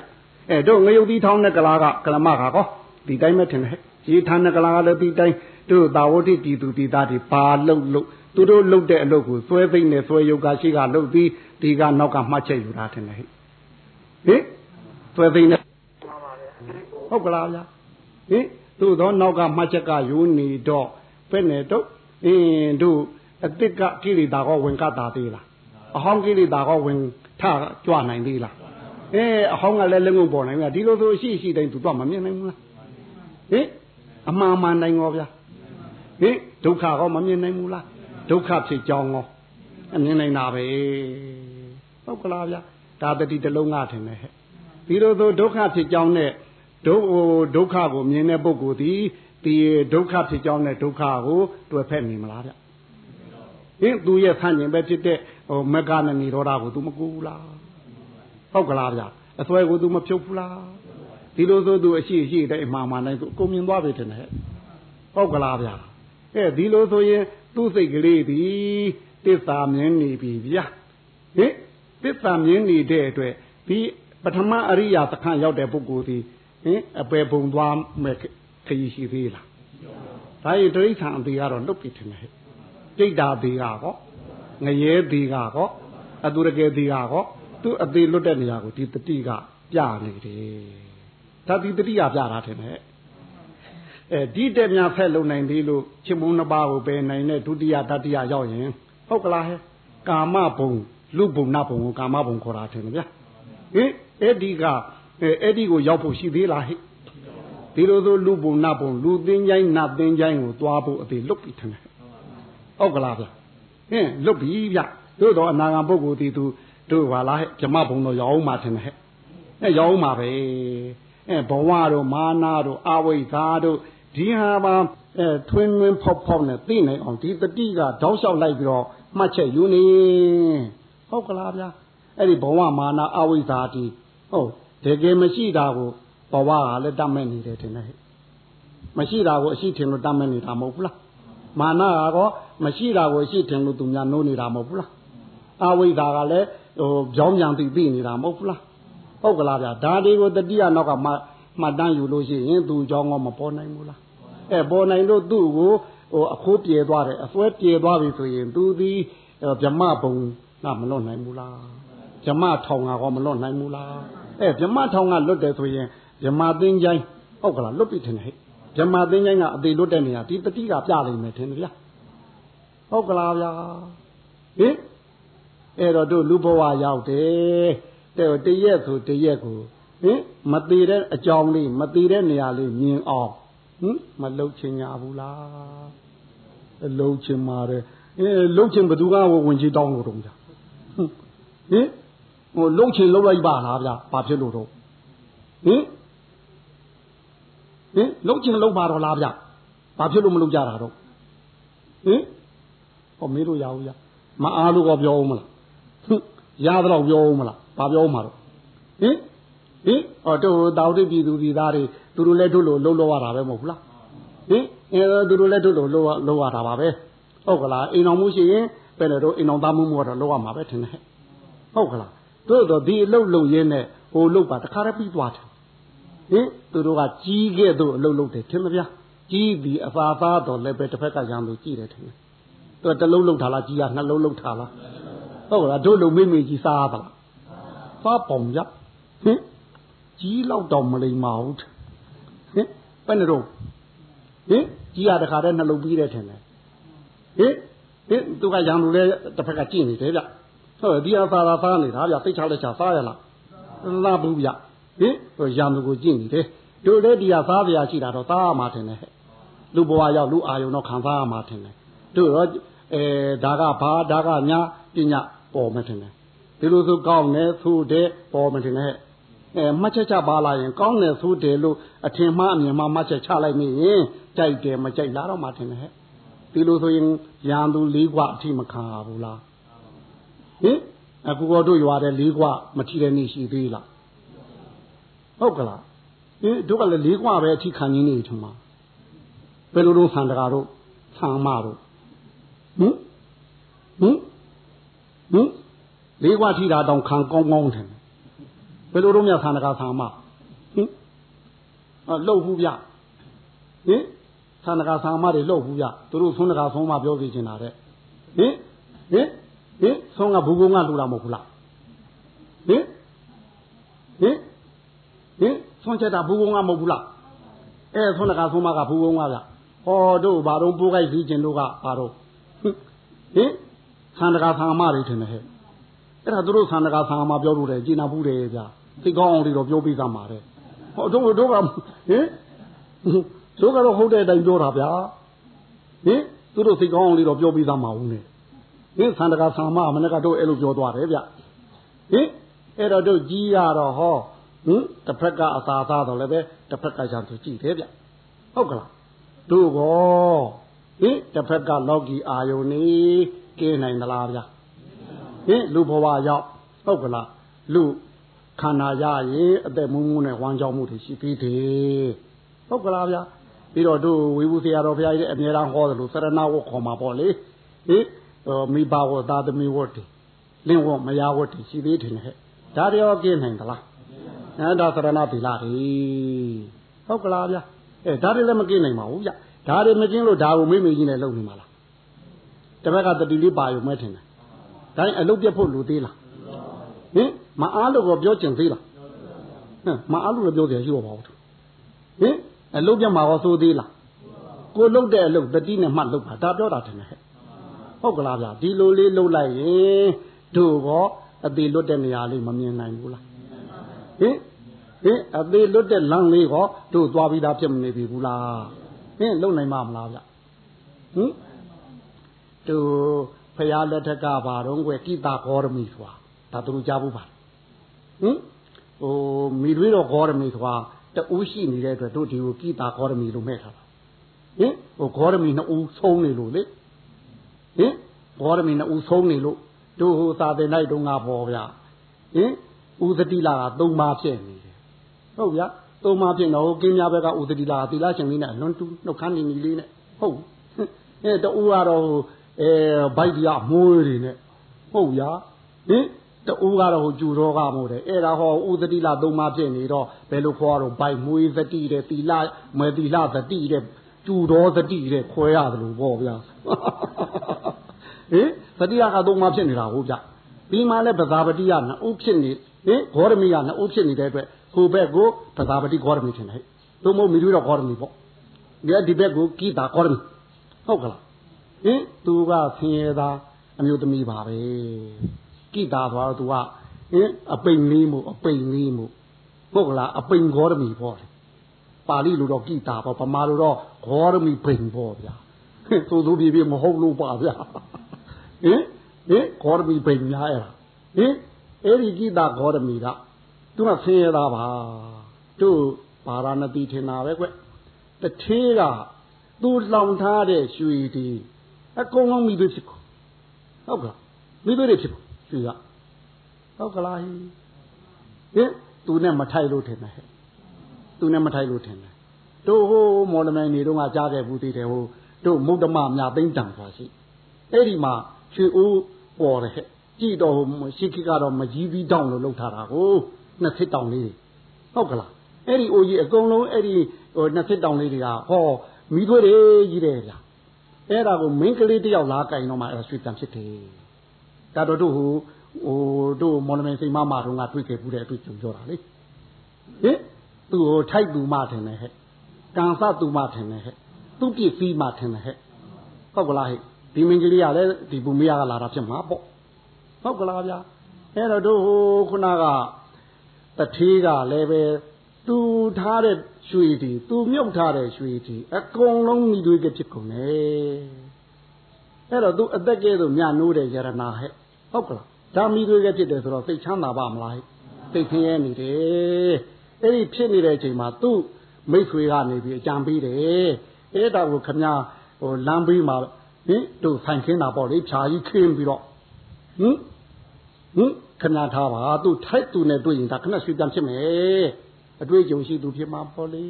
အဲတို့ငရုတ်သီးထောင်းတဲ့ကလားကကလမကဟောဒီတိုင်းပဲထင်တယ်ရေထမ်းတဲ့ကလားကလည်းဒီတိုင်းတို့သာဝတိပြည်သူပြည်သားတွေပါလုံလို့သူတို့လုတ်တဲ့အလုပ်ကိုဆွဲသိမ့်နဲ့ဆွဲယုတ်ကရှိကလုတ်ပြီးဒီကနောက်ကမှတ်ချက်ယူတာထင်တယ်ဟိဟင်ဆွဲသိမ့်နဲ့ဟုတ်ကလားဗျာဟင် သို့သောနောက်ကမှတ်ချက်ကယူနေတော့ပဲ့နဲ့တော့အင်းတို့အတိတ်ကကိလေသာကောဝင်ကတာသေးလားအဟောင်းကိလေသာကောဝင်ထကြွနိုင်သေးလားအဲအဟောင်းကလည်းလက်ငုံပေါ်နိုင်ပြီဒီလိုဆိုရှိရှိတိုင်းသူတော့မမြင်နိုင်ဘူးလားဟင်အမှန်မှန်နိုင်ရောဗျာဟင်ဒုက္ခကောမမြင်နိုင်ဘူးလားဒုက္ခဖြစ်ကြောင်းရောအမြင်နိုင်တာပဲဟုတ်ကလားဗျာဒါတတိတလုံးငါထင်တယ်ဟဲ့ဒီလိုဆိုဒုက္ခဖြစ်ကြောင်းနဲ့ ဒုဒုက္ခကိုမြင်တဲ့ပုဂ္ဂိုလ်ဒီဒီဒုက္ခဖြစ်ကြောင်းနဲ့ဒုက္ခကိုတွေ့ဖက်နေမလားဗျဟင်သူရဲ့ဆန့်ကျင်ပဲဖြစ်တဲ့ဟိုမက္ကနနိရောဓကို तू မကူဘူးလားဟုတ်ကလားဗျအစွဲကို तू မဖြုတ်ဘူးလားဒီလိုဆို तू အရှိရှိတဲ့အမှားမှန်တိုင်း तू အကုန်မြင်သွားပြီထင်တယ်ဟုတ်ကလားဗျအဲဒီလိုဆိုရင်သူ့စိတ်ကလေးဒီတစ္ဆာမြင်နေပြီဗျာဟင်တစ္ဆာမြင်နေတဲ့အတွက်ဒီ ပထမအရိယာသခန့်ရောက်တဲ့ပုဂ္ဂိုလ်ဒီ ဟင်အပေပုံသွားမဲ့ခရီးရှိသေးလားဒါရင်တိဋ္ဌာန်အသေးကတော့လွတ်ပြီထင်တယ်ကြိတ်တာသေးကောငရဲသေးကောအတူရကယ်သေးကောသူအသေးလွတ်တဲ့နေရာကိုဒီတတိကပြနေတယ်ဒါဒီတတိကပြတာထင်တယ်အဲဒီတက်များဖက်လုံနိုင်သေးလို့ချစ်မုန်းနှစ်ပါးကိုပယ်နိုင်တဲ့ဒုတိယတတိယရောက်ရင်ဟုတ်ကလားဟဲ့ကာမဘုံလူဘုံနဘုံကိုကာမဘုံခေါ်တာထင်တယ်ဗျာဟင်အဲ့ဒီက အဲ့ဒီကိုရောက်ဖို့ရှိသေးလားဟဲ့ဒီလိုဆိုလူဘုံနဘုံလူသင်္ချိုင်းနတ်သင်္ချိုင်းကိုသွားဖို့အသေးလွတ်ပြီထင်တယ်ဟုတ်ကလားဗျာဟင်လွတ်ပြီဗျတို့တော့အနာဂံပုဂ္ဂိုလ်တီသူတို့ပါလားဟဲ့ဇမဘုံတော့ရောက်အောင်မှာထင်တယ်ဟဲ့အဲရောက်အောင်မှာပဲအဲဘဝတို့မာနတို့အဝိဇ္ဇာတို့ဒီဟာပါအဲထွင်းထွင်းဖောက်ဖောက်နဲ့သိနိုင်အောင်ဒီတတိကတောက်လျှောက်လိုက်ပြီးတော့မှတ်ချက်ယူနေဟုတ်ကလားဗျာအဲ့ဒီဘဝမာနအဝိဇ္ဇာတိဟုတ် တကယ်မရှိတာကိုဘဝကလည်းတတ်မဲ့နေတယ်ထင်တယ်မရှိတာကိုအရှိထင်လို့တတ်မဲ့နေတာမဟုတ်ဘူးလားမာနကတော့မရှိတာကိုအရှိထင်လို့သူများနိုးနေတာမဟုတ်ဘူးလားအဝိဇ္ဇာကလည်းဟိုကြောင်းပြန်ပြီးပြီးနေတာမဟုတ်ဘူးလားဟုတ်ကလားဗျာဒါတွေကိုတတိယနောက်ကမှမှတ်တမ်းယူလို့ရှိရင်သူကြောင်းကမပေါ်နိုင်ဘူးလားအဲပေါ်နိုင်လို့သူ့ကိုဟိုအခိုးပြေသွားတယ်အစွဲပြေသွားပြီဆိုရင်သူသည်ဗြမဘုံကမလွတ်နိုင်ဘူးလားဗြမထောင်ကောမလွတ်နိုင်ဘူးလား အဲဗြမထောင်ကလွတ်တယ်ဆိုရင်ဗြမသိန်းချိုင်းဟုတ်ကလားလွတ်ပြီထင်တယ်ဟဲ့ဗြမသိန်းချိုင်းကအသေးလွတ်တဲ့နေရာဒီတတိကပြနိုင်မယ်ထင်တယ်ဗျာဟုတ်ကလားဗျာဟင်အဲ့တော့တို့လူဘဝရောက်တယ်တဲ့တရက်ဆိုတရက်ကိုဟင်မသေးတဲ့အကြောင်းလေးမသေးတဲ့နေရာလေးမြင်အောင်ဟင်မလှုပ်ချင်ညာဘူးလားလှုပ်ချင်ပါတယ်အဲလှုပ်ချင်ဘသူကဝင်ချီတောင်းလို့တော့ဗျာဟင် ဟိုလှုပ်ချင်လှုပ်လိုက်ပါလားဗျာဘာဖြစ်လို့တော့ဟင်ဟင်လှုပ်ချင်လှုပ်ပါတော့လားဗျာဘာဖြစ်လို့မလှုပ်ကြတာတော့ဟင်ဟောမေးလို့ရဘူးဗျာမအားလို့ကောပြောဦးမလားဟင်ရတော့ပြောဦးမလားဘာပြောဦးမှာတော့ဟင်ဟင်ဟောတို့တောင်တိပြည်သူပြည်သားတွေသူတို့လည်းတို့လို့လှုပ်လို့ရတာပဲမဟုတ်ဘူးလားဟင်အဲသူတို့လည်းတို့လို့လှုပ်လှုပ်ရတာပါပဲဟုတ်ကလားအိမ်တော်မှုရှိရင်ပဲလေတို့အိမ်တော်သားမှုမှုတော့လှုပ်ရမှာပဲထင်တယ်ဟုတ်ကလား တို့တော့ဒီအလုပ်လုပ်ရင်းနဲ့ဟိုလုပ်ပါတခါတည်းပြီးသွားတယ်ဟင်သူတို့ကကြီးခဲ့သူအလုပ်လုပ်တယ်ထင်မဗျာကြီးပြီးအသာသားတော့လည်းပဲတစ်ဖက်ကရံလို့ကြည့်တယ်ထင်တယ်သူကတစ်လုံးလုံးထားလားကြီးကနှစ်လုံးလုံးထားလားဟုတ်ကလားတို့လုံမိမိကြီးစားပါလားစားပုံရဟင်ကြီးလောက်တော့မလိမ္မာဘူးဟင်ဘယ်နဲ့တော့ဟင်ကြီးရတခါတည်းနှလုံးပြီးတယ်ထင်တယ်ဟင်ဟင်သူကရံလို့လည်းတစ်ဖက်ကကြည့်နေတယ်ဗျ ဟုတ်ဒီအသာသာစားနေတာဗျသိချလက်ချစားရလားလာဘူးဗျဟင်ဟိုရံသူကိုကြည့်နေတယ်တို့လည်းဒီဟာစားပြာရှိတာတော့စားရမှာထင်တယ်ဟဲ့လူဘဝရောက်လူအာယုံတော့ခံစားရမှာထင်တယ်တို့တော့အဲဒါကဘာဒါကညာပညာပေါ်မထင်တယ်ဒီလိုဆိုကောင်းတယ်ဆိုတဲ့ပေါ်မထင်တယ်ဟဲ့အဲမှတ်ချက်ချပါလာရင်ကောင်းတယ်ဆိုတယ်လို့အထင်မှားအမြင်မှားမှတ်ချက်ချလိုက်မိရင်ကြိုက်တယ်မကြိုက်လားတော့မှထင်တယ်ဟဲ့ဒီလိုဆိုရင်ရံသူ၄ခွအထိမခံဘူးလား ဟင်အခုတော်တို့ရွာတဲ့လေးကွာမထီတဲ့နေ့ရှိသေးလားဟုတ်ကလားဟင်တို့ကလည်းလေးကွာပဲအထီခံရင်းနေထမှာဘယ်လိုလိုဆန်တကာတို့ဆန်မတို့ဟင်ဟင်ဟင်လေးကွာထီတာတောင်ခံကောင်းကောင်းတယ်ဘယ်လိုတို့မြဆန်တကာဆန်မဟင်အလှုပ်ဘူးဗျဟင်ဆန်တကာဆန်မတွေလှုပ်ဘူးဗျတို့ဆုံးတကာဆုံးမပြောပြချင်တာတဲ့ဟင်ဟင် ဟင်ဆုံးကဘူးကုန်းကလှူတာမဟုတ်ဘူးလားဟင်ဟင်ဟင်ဆုံးချက်တာဘူးကုန်းကမဟုတ်ဘူးလားအဲဆုံးတကာဆုံးမကဘူးကုန်းကဗျဟောတို့ဘာတော့ပိုးကြိုက်စည်းကျင်တို့ကဘာတော့ဟင်ဆန္ဒကာဆာမတွေထင်တယ်ဟဲ့အဲ့ဒါတို့ဆန္ဒကာဆာမပြောလို့တယ်ကျင်နာဘူးတယ်ဗျာသိကောင်းအောင်တွေတော့ပြောပြီးသားမှာတဲ့ဟောတို့တို့ကဟင်တို့ကတော့ဟုတ်တဲ့အတိုင်းပြောတာဗျာဟင်သူတို့သိကောင်းအောင်လေးတော့ပြောပြီးသားမှာဦးနေ ဟင်ဆန္ဒကာဆာမမနေ့ကတော့အဲ့လိုပြောသွားတယ်ဗျဟင်အဲ့တော့တို့ကြီးရတော့ဟောဟင်တစ်ဖက်ကအသာသားတော့လည်းပဲတစ်ဖက်ကရံသူကြည့်တယ်ဗျဟုတ်ကလားတို့ကောဟင်တစ်ဖက်ကလောကီအာယုန်နေကင်းနိုင်သလားဗျာဟင်လူဘဝရောက်ဟုတ်ကလားလူခန္ဓာရရင်အသက်မူးမူးနဲ့ဝမ်းကြောင်းမှုတွေရှိသေးတယ်ဟုတ်ကလားဗျာပြီးတော့တို့ဝေဘူးဆရာတော်ဘုရားကြီးအမြဲတမ်းဟောတယ်လို့စရဏဝတ်ခေါ်မှာပေါ့လေဟင် မိဘဝသာသမီဝတ်တွေလင်းဝတ်မယားဝတ်တွေရှိသေးတယ်ဟဲ့ဒါတွေရောကင်းနိုင်သလားအဲဒါသရဏသီလတွေဟုတ်ကလားဗျအဲဒါတွေလည်းမကင်းနိုင်ပါဘူးဗျဒါတွေမကင်းလို့ဒါကိုမိမိကြီးနဲ့လုံနေမှာလားတပတ်ကတတိလေးပါရုံမဲ့ထင်တယ်ဒါရင်အလုတ်ပြတ်ဖို့လူသေးလားဟင်မအားလို့ကိုပြောကျင်သေးလားဟင်မအားလို့လည်းပြောကြရရှိတော့ပါဘူးဟင်အလုတ်ပြတ်မှာရောသိုးသေးလားကိုလုတ်တဲ့အလုတ်တတိနဲ့မှတ်လုတ်ပါဒါပြောတာထင်တယ်ဟဲ့ ဟုတ်ကလားဗျဒီလိုလေးလုတ်လိုက်ရင်တို့ကောအသေးလွတ်တဲ့နေရာလေးမမြင်နိုင်ဘူးလားဟင်ဟင်အသေးလွတ်တဲ့လမ်းလေးကောတို့သွားပြီးသားဖြစ်မနေပြီဘူးလားဟင်လုံနိုင်မှာမလားဗျဟင်တို့ဖရာလက်ထက်ကပါတော့ကွယ်ကိတာဂေါရမီဆိုတာဒါသူကြားဘူးပါဟင်ဟိုမိတွေးတော့ဂေါရမီဆိုတာတူးရှိနေတဲ့အတွက်တို့ဒီကိုကိတာဂေါရမီလို့မဲ့ထားတာဟင်ဟိုဂေါရမီနှစ်ဦးဆုံးနေလို့လေဟ င်ဂေါရမီနှစ်ဦးဆုံးနေလို့တို့ဟိုသာသင်လိုက်တော့ငါပေါ်ဗျဟင်ဥသတိလာက၃ပါးဖြစ်နေတယ်ဟုတ်ဗျာ၃ပါးဖြစ်တော့ကင်းများဘက်ကဥသတိလာကသီလရှင်လေးနဲ့အလွန်တူနှုတ်ခမ်းနေနေလေးနဲ့ဟုတ်အဲတူကတော့အဲဘိုက်ကြီးအမွှေးတွေနဲ့ဟုတ်ဗျာဟင်တူကတော့ဟိုကျူတော့ကမို့တယ်အဲ့ဒါဟောဥသတိလာ၃ပါးဖြစ်နေတော့ဘယ်လိုခေါ်ရတော့ဘိုက်မွေးသတိတဲ့သီလမေသီလသတိတဲ့ကျူတော်သတိတဲ့ခွဲရတယ်လို့ပေါ့ဗျာ ဟင်သတိရကသုံးပါဖြစ်နေတာဟုတ်ဗျပြီးမှလည်းပဇာပတိကနှစ်ဦးဖြစ်နေဟင်ဂေါရမီကနှစ်ဦးဖြစ်နေတဲ့အတွက်ဟိုဘက်ကိုပဇာပတိဂေါရမီထင်တယ်သို့မဟုတ်မိတွေတော့ဂေါရမီပေါ့ဒီဒီဘက်ကိုကိတာဂေါရမီဟုတ်ကလားဟင်သူကဆင်းရဲသားအမျိုးသမီးပါပဲကိတာဆိုတော့သူကဟင်အပိန်လေးမို့အပိန်လေးမို့ဟုတ်ကလားအပိန်ဂေါရမီပေါ့ပါဠိလိုတော့ကိတာပေါ့ဗမာလိုတော့ဂေါရမီပိန်ပေါ့ဗျာသို့သူပြပြမဟုတ်လို့ပါဗျာ ဟင်ဟင်ဂေါရမီပိန်များရတာဟင်အဲ့ဒီကိတာဂေါရမီကသူကဆင်းရဲသားပါတို့ပါရဏတိထင်တာပဲကွတထေးကသူလောင်ထားတဲ့ရွှေဒီအကုန်လုံးမိသွေးဖြစ်ကုန်ဟုတ်ကဲ့မိသွေးတွေဖြစ်ကုန်ရွှေကဟုတ်ကလားဟင်သူနဲ့မထိုက်လို့ထင်တယ်ဟဲ့သူနဲ့မထိုက်လို့ထင်တယ်တို့ဟိုမော်လမြိုင်နေတော့ကကြားခဲ့ဘူးသေးတယ်ဟိုတို့မုဒ္ဓမမြသိမ့်တံသွားရှိအဲ့ဒီမှာ ရွှေအိုးပေါ်တယ်ဟဲ့ကြည့်တော့ရှိခိကတော့မကြီးပြီးတောင်းလို့လှုပ်ထားတာကိုနှစ်စစ်တောင်လေးဟုတ်ကလားအဲ့ဒီအိုကြီးအကုန်လုံးအဲ့ဒီဟိုနှစ်စစ်တောင်လေးတွေကဟောမိသွေးတွေကြီးတယ်ဗျာအဲ့ဒါကိုမင်းကလေးတယောက်လာကင်တော့မှအဲ့ဒါရွှေတံဖြစ်တယ်ဒါတော့တို့ဟိုဟိုတို့မော်လမြိုင်စိတ်မမတော်ကတွေ့ခဲ့ဘူးတဲ့အတွေ့အကြုံပြောတာလေဟင်သူ့ကိုထိုက်သူမထင်တယ်ဟဲ့ကံစသူမထင်တယ်ဟဲ့သူ့ပြည့်စည်းမထင်တယ်ဟဲ့ဟုတ်ကလားဟဲ့ ဒီမင်းကလေးကလည်းဒီဘူမရကလာတာဖြစ်မှာပေါ့ဟုတ်ကလားဗျာအဲ့တော့တို့ဟိုခုနကတထေးကလည်းပဲသူထားတဲ့ရွှေတီသူမြုပ်ထားတဲ့ရွှေတီအကုန်လုံးမိသွေးကဖြစ်ကုန်တယ်အဲ့တော့သူအသက်ကဲဆိုမြနိုးတဲ့ယရနာဟဲ့ဟုတ်ကလားဒါမိသွေးကဖြစ်တယ်ဆိုတော့စိတ်ချမ်းသာပါမလားစိတ်ဆင်းရဲနေတယ်အဲ့ဒီဖြစ်နေတဲ့အချိန်မှာသူ့မိတ်ဆွေကနေပြီးအကြံပေးတယ်အဲ့ဒါကိုခမဟိုလမ်းဘေးမှာ ဟင်တို့ဆိုင်ခင်းတာပေါ့လေဖြာကြီးခင်းပြီးတော့ဟင်ဟင်ခဏထားပါသူထိုက်သူနဲ့တွေ့ရင်ဒါခဏဆွေးပြန်ဖြစ်မယ်အတွေ့အကြုံရှိသူဖြစ်မှာပေါ့လေ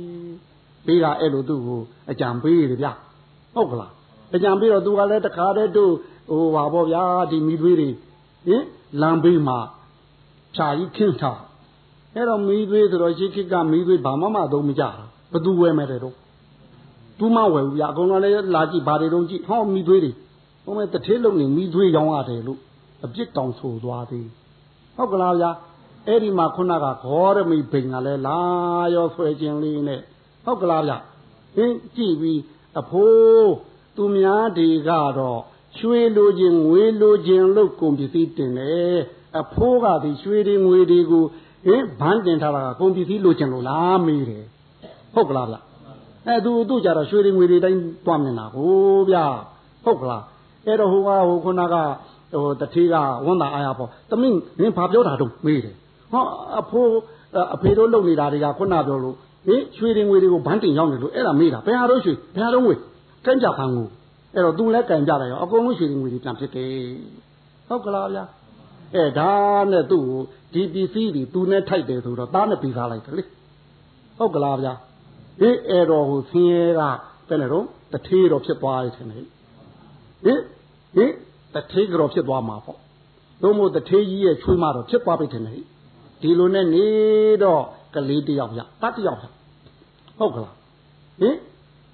ပေးတာအဲ့လိုသူ့ကိုအကြံပေးတယ်ဗျဟုတ်ကလားအကြံပေးတော့သူကလည်းတခါတည်းတို့ဟိုပါပေါ့ဗျာဒီမိသွေးတွေဟင်လမ်းဘေးမှာဖြာကြီးခင်းထားအဲ့တော့မိသွေးဆိုတော့ရှိခိကမိသွေးဘာမှမသုံးမကြတာဘသူဝဲမဲ့တယ်တော့ သူမဝယ်ဘူးဗျအကုန်လုံးလည်းလာကြည့်ဘာတွေတော့ကြည့်ဟောမိသွေးတွေဟိုမဲ့တထေးလုံးနေမိသွေးရောင်းရတယ်လို့အပြစ်တောင်ဆိုသွားသေးဟုတ်ကလားဗျာအဲ့ဒီမှာခုနကဂေါရမိဘိန်ကလည်းလာရောဆွဲခြင်းလေးနဲ့ဟုတ်ကလားဗျဟင်းကြည့်ပြီးအဖိုးသူများတွေကတော့ရွှေလိုခြင်းငွေလိုခြင်းလို့ကုန်ပစ္စည်းတင်တယ်အဖိုးကဒီရွှေတွေငွေတွေကိုဟင်ဘန်းတင်ထားတာကကုန်ပစ္စည်းလိုခြင်းလို့လားမေးတယ်ဟုတ်ကလားဗျ အဲသူသူကြတော့ရွှေတွေငွေတွေတိုင်းတွားမြင်တာကိုဗျာဟုတ်ကလားအဲ့တော့ဟိုကဟိုခုနကဟိုတထေးကဝန်တာအားရပေါ့သမင်းမင်းဘာပြောတာတော့မေးတယ်ဟောအဖိုးအဖေတို့လုံနေတာတွေကခုနပြောလို့ဟင်ရွှေတွေငွေတွေကိုဘန်းတင်ရောက်နေလို့အဲ့ဒါမေးတာဘယ်ဟာတော့ရွှေဘယ်ဟာတော့ငွေကန့်ကြဖန်ကိုအဲ့တော့သူလည်းကန့်ကြတယ်ရောအကုန်လုံးရွှေတွေငွေတွေပြန်ဖြစ်တယ်ဟုတ်ကလားဗျာအဲဒါနဲ့သူ့ကိုဒီပစ္စည်းတွေသူနဲ့ထိုက်တယ်ဆိုတော့သားနဲ့ပြီးစားလိုက်တယ်လေဟုတ်ကလားဗျာ အေးအဲ့တော့ဟိုဆင်းရဲကဘယ်နဲ့တော့တထေးတော့ဖြစ်သွားတယ်ထင်တယ်ဟင်ဟင်တထေးကတော့ဖြစ်သွားမှာပေါ့သို့မဟုတ်တထေးကြီးရဲ့ချွေးမတော့ဖြစ်သွားပြီထင်တယ်ဒီလိုနဲ့နေတော့ကလေးတယောက်ရတတ်တယောက်ရဟုတ်ကလားဟင်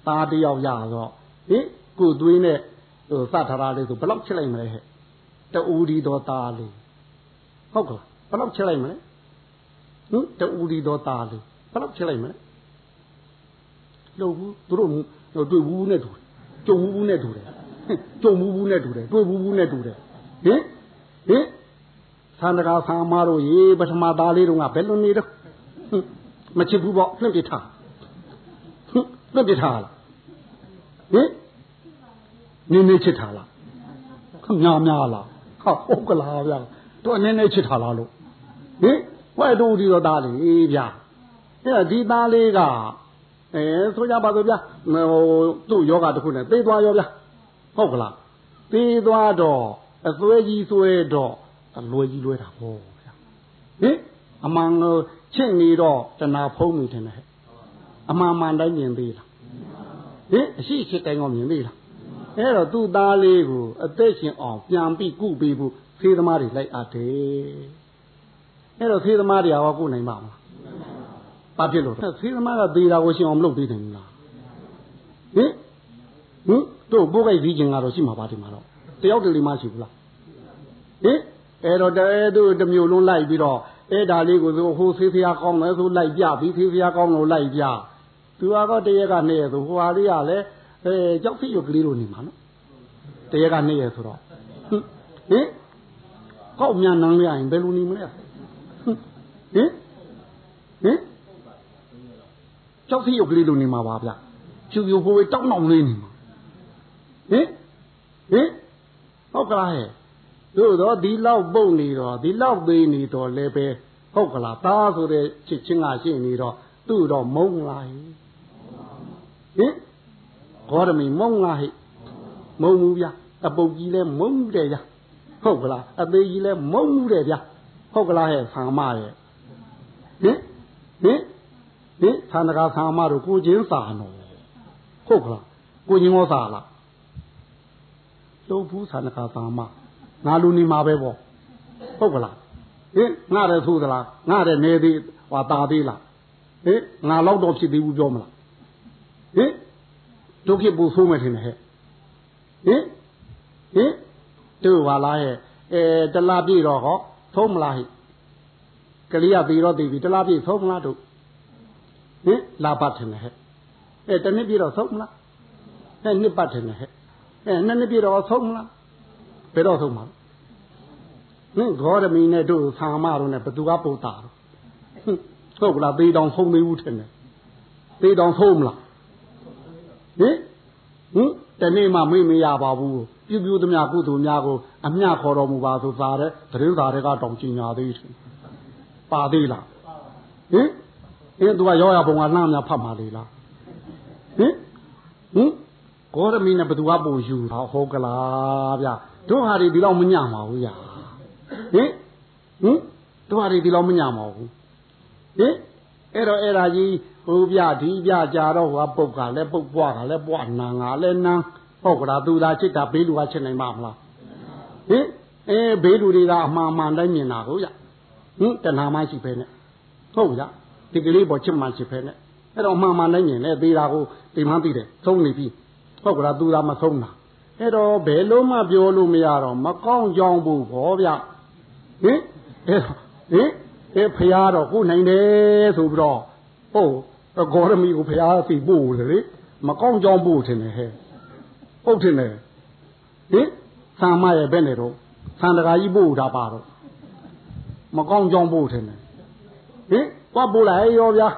သားတယောက်ရတော့ဟင်ကိုသွေးနဲ့ဟိုစထထားလေးဆိုဘယ်လောက်ချစ်လိုက်မလဲဟဲ့တူဒီတော်သားလေးဟုတ်ကလားဘယ်လောက်ချစ်လိုက်မလဲဟင်တူဒီတော်သားလေးဘယ်လောက်ချစ်လိုက်မလဲ လို့ဘူးသူတို့တွေ့ဘူးနဲ့တူကြုံဘူးနဲ့တူတယ်ကြုံဘူးဘူးနဲ့တူတယ်တွေ့ဘူးဘူးနဲ့တူတယ်ဟင်ဟင်သန္တရာဆာမတို့ရေပထမသားလေးတို့ကဘယ်လိုနေတော့မချစ်ဘူးပေါ့နှိမ့်ပြထားနှိမ့်ပြထားလားဟင်နင်းနေချစ်ထားလားညာများလားဟာဟုတ်ကလားဗျာတို့နင်းနေချစ်ထားလားလို့ဟင်ဝဲတို့ဒီတော့သားလေးဗျာအဲ့ဒီသားလေးက အဲဆိုကြပါစို့ဗျာဟိုသူ့ယောဂတစ်ခုနဲ့သိသွားရောဗျာဟုတ်ကလားသိသွားတော့အသွေးကြီးသွေးတော့လွယ်ကြီးလွယ်တာဟောဗျာဟင်အမှန်ချင့်နေတော့တဏှာဖုံးနေတယ်ဟဲ့အမှန်မှန်တိုင်းမြင်သေးလားဟင်အရှိချစ်တိုင်းကမြင်သေးလားအဲ့တော့သူ့သားလေးကိုအသက်ရှင်အောင်ပြန်ပြီးကုပြီးဖို့သေသမားတွေလိုက်အပ်တယ်အဲ့တော့သေသမားတွေကရောကုနိုင်ပါမလား ဘာဖြစ်လို့သေသမားကသေတာကိုရှင်အောင်မလုပ်သေးတယ်လားဟင်ဟင်တို့ဘိုးကိတ်ပြီးခြင်းကတော့ရှိမှာပါဒီမှာတော့တယောက်တလေမှရှိဘူးလားဟင်အဲ့တော့တဲသူတမျိုးလုံးလိုက်ပြီးတော့အဲ့ဒါလေးကိုဆိုဟိုဖေးဖျားကောင်းတယ်ဆိုလိုက်ပြပြီးဖေးဖျားကောင်းလို့လိုက်ပြသူကတော့တရက်ကနေရဆိုဟိုဟာလေးကလည်းအဲကြောက်ဖိရုပ်ကလေးလိုနေမှာနော်တရက်ကနေရဆိုတော့ဟင်ကောက်မြန်နန်းရရင်ဘယ်လိုနေမလဲဟင်ဟင် ကြောက်ဖိရုပ်ကလေးလိုနေမှာပါဗျဖြူဖြူဟိုတောက်နောက်လေးနေမှာဟင်ဟင်ဟုတ်ကလားဟဲ့တို့တော့ဒီလောက်ပုတ်နေတော့ဒီလောက်သေးနေတော့လည်းပဲဟုတ်ကလားသားဆိုတဲ့ချစ်ချင်းကရှိနေတော့သူ့တော့မုံလာဟိဟင်ဂေါရမီမုံလာဟိမုံဘူးဗျအပုတ်ကြီးလဲမုံတယ်ဗျဟုတ်ကလားအသေးကြီးလဲမုံတယ်ဗျဟုတ်ကလားဟဲ့ဆာမရဲ့ဟင်ဟင် ဟင်သန္တကာဆာမတို့ကိုချင်းစာနော်ဟုတ်ကလားကိုချင်းရောစာလားလုံးဘူးသန္တကာဆာမငါလူနေမှာပဲပေါ့ဟုတ်ကလားဟင်ငါတယ်ဆိုသလားငါတယ်နေသေးဟွာตาသေးလားဟင်ငါလောက်တော့ဖြစ်သေးဘူးပြောမလားဟင်ဒုက္ခပူဆိုးမယ်ထင်တယ်ဟဲ့ဟင်ဟင်တို့ပါလားရဲ့အဲတလားပြည့်တော့ဟောသုံးမလားဟိကလေးကသေးတော့သေးပြီတလားပြည့်သုံးမလားတို့ ဟင်လာပတ်ထင်တယ်ဟဲ့အဲတနည်းပြည့်တော့သုံးမလားအဲနှစ်ပတ်ထင်တယ်ဟဲ့အဲနှစ်နှစ်ပြည့်တော့သုံးမလားဘယ်တော့ဆုံးမှာဟင်ဂေါရမီနဲ့တို့ဆာမတို့နဲ့ဘသူကပုတ်တာဟုတ်ကလားသေးတောင်ဆုံးသေးဘူးထင်တယ်သေးတောင်ဆုံးမလားဟင်ဟင်တနေ့မှမေ့မရပါဘူးပြူပြူသမျှကုသိုလ်များကိုအမျှခေါ်တော်မူပါဆိုသားတဲ့တရင်သားတွေကတောင်ကျင်ညာသေးတယ်ပါသေးလားဟင် အင်းသူကရောရပုံကလှမ်းများဖတ်ပါလေလားဟင်ဟင်ဂေါရမီနဲ့ဘသူကပို့ယူတာဟုတ်ကလားဗျတို့ဟာတွေဒီလောက်မညမှာဘူးညာဟင်ဟင်တို့ဟာတွေဒီလောက်မညမှာဘူးဟင်အဲ့တော့အဲ့ဒါကြီးဟိုပြဒီပြကြာတော့ဟိုပုတ်ကလည်းပုတ်ပွားကလည်းပွားနာငါလည်းနန်းဟုတ်ကလားသူသာချစ်တာဘေးလူကချစ်နိုင်မှာမလားဟင်အဲဘေးလူတွေကအမှန်မှန်တိုင်းမြင်တာကိုရဟင်တဏှာမရှိဖဲနဲ့ဟုတ်ကြ ဒီကလေးပေါ်ချစ်မှရှိဖဲနဲ့အဲ့တော့မှန်မှန်တိုင်းမြင်လဲသေးတာကိုဒီမှန်းသိတယ်သုံးနေပြီဟုတ်ကလားသူသာမဆုံးတာအဲ့တော့ဘယ်လို့မှပြောလို့မရတော့မကောင်းကြောင်းဘူးဘောဗျဟင်အဲ့ဟင်အဲဖရာတော့ကိုနိုင်တယ်ဆိုပြီးတော့ဟုတ်ဂေါရမီကိုဖရာစီပို့တယ်လေမကောင်းကြောင်းပို့ထင်တယ်ဟဲ့ဟုတ်ထင်တယ်ဟင်ဆာမရဲ့ဘယ်နဲ့တော့ဆန္ဒကာကြီးပို့တာပါတော့မကောင်းကြောင်းပို့ထင်တယ်ဟင် ကွာပို့လိုက်ရောဗျာ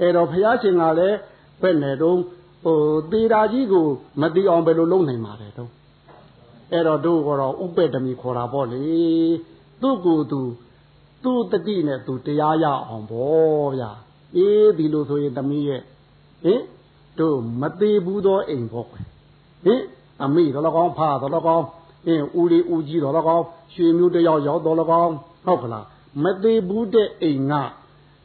အဲ့တော့ဖရာရှင်ကလည်းဘယ်နဲ့တော့ဟိုသေတာကြီးကိုမတိအောင်ဘယ်လိုလုပ်နိုင်မှာလဲတော့အဲ့တော့တို့ကတော့ဥပ္ပတမီခေါ်တာပေါ့လေသူ့ကိုယ်သူသူ့တတိနဲ့သူတရားရအောင်ပေါ့ဗျာအေးဒီလိုဆိုရင်သမီးရဲ့ဟင်တို့မသေးဘူးသောအိမ်ပေါ့ကွယ်ဟင်အမိတော်၎င်းဖာတော်၎င်းအင်းဦးလေးဦးကြီးတော်၎င်းရွှေမျိုးတယောက်ရောက်တော်၎င်းဟုတ်ကလားမသေးဘူးတဲ့အိမ်က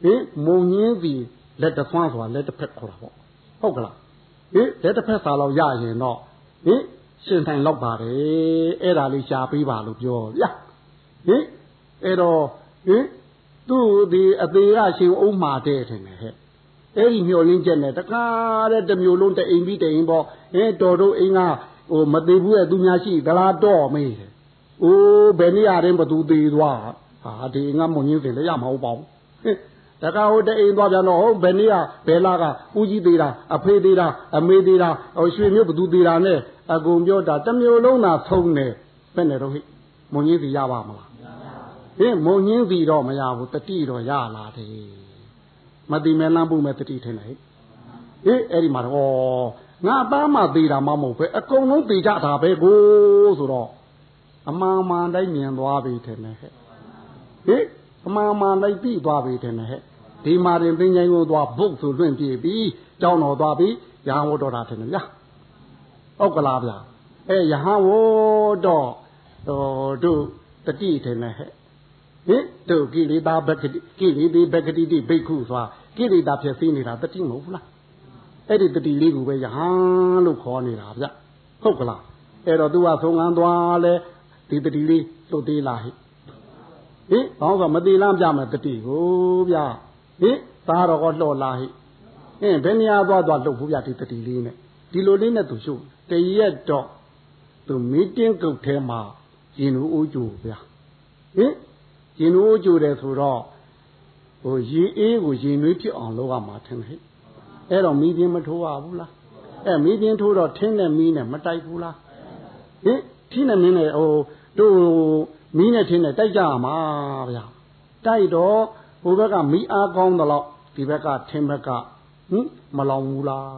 ဟင်မုံညင်းစီလက်တဆွမ်းဆိုတာလက်တစ်ဖက်ခေါ်တာပေါ့ဟုတ်ကလားဟင်လက်တစ်ဖက်စာလောက်ရရင်တော့ဟင်ရှင်ထိုင်လောက်ပါတယ်အဲ့ဒါလေးရှားပေးပါလို့ပြောဗျာဟင်အဲ့တော့ဟင်ဟသူ့ဒီအသေးကရှင်အုံးမာတဲ့ထင်တယ်ဟဲ့အဲ့ဒီမျောလင်းချက်နဲ့တကားတဲ့တမျိုးလုံးတအိမ်ပြီးတအိမ်ပေါ့အဲတော်တို့အိမ်ကဟိုမသေးဘူးရဲ့သူများရှိသလားတော့မေးတယ်။အိုးဘယ်နေရာရင်ဘသူသေးသွားဟာဒီငါမွန်ကြီးစင်လည်းရမှာဟုတ်ပါဘူး။ တကားဟိုတအိမ်သွားပြန်တော့ဟုတ်ဘယ်နေရာဘယ်လာကဦးကြီးသေးတာအဖေသေးတာအမေသေးတာဟိုရွှေမျိုးဘသူသေးတာနဲ့အကုန်ပြောတာတမျိုးလုံးသာဆုံးတယ်ဘယ်နဲ့တော့ဟိမွန်ကြီးစီရပါမလားဟင်မုံညင်းစီတော့မရဘူးတတိတော့ရလာတယ်မတိမဲလမ်းဖို့မဲ့တတိထင်တယ်ဟေးအဲ့ဒီမှာတော့ငါသားမှသေးတာမမဟုတ်ပဲအကုန်လုံးသေးကြတာပဲကိုဆိုတော့အမှန်မှန်တိုင်းမြင်သွားပြီထင်တယ်ဟဲ့ဟေးအမှန်မှန်တိုင်းသိသွားပြီထင်တယ်ဟဲ့ ဒီမှာတင်သင်္ချိုင်းကိုသွားဘုတ်ဆိုလွင့်ပြေးပြီးကြောင်းတော်သွားပြီးရဟန်းဝတော်တာထင်တယ်ဗျာဟုတ်ကလားဗျာအဲရဟန်းဝတော်တို့တတိထင်တယ်ဟဲ့ဟင်တို့ကိလေသာဘဂတိကိလေသာဘဂတိတိဘိက္ခုဆိုတာကိလေသာဖြစ်သိနေတာတတိမဟုတ်ဘူးလားအဲ့ဒီတတိလေးကိုပဲယဟန်လို့ခေါ်နေတာဗျဟုတ်ကလားအဲ့တော့သူကသုံးငန်းသွားလဲဒီတတိလေးလွတ်သေးလားဟိဟင်ဘောင်းကမသေးလားပြမယ်တတိကိုဗျ ဟင်သားတော်ကလှော်လာဟိဟင်ဘယ်နေရာသွားသွားလှုပ်ဘူးဗျဒီတတိလေးနဲ့ဒီလိုလေးနဲ့သူရှုပ်တရက်တော့သူမီတင်းကုတ်ထဲမှာရင်လူအိုးကြိုဗျဟင်ရင်နိုးကြိုတယ်ဆိုတော့ဟိုရေအေးကိုရင်နွေးဖြစ်အောင်လုပ်ရမှာထင်တယ်အဲ့တော့မီးပြင်းမထိုးရဘူးလားအဲ့မီးပြင်းထိုးတော့ထင်းနဲ့မီးနဲ့မတိုက်ဘူးလားဟင်ထင်းနဲ့မင်းနဲ့ဟိုတို့မီးနဲ့ထင်းနဲ့တိုက်ကြရမှာဗျာတိုက်တော့ ဟိုဘက်ကမီးအားကောင်းသလောက်ဒီဘက်ကထင်းဘက်ကဟင်မလောင်ဘူးလား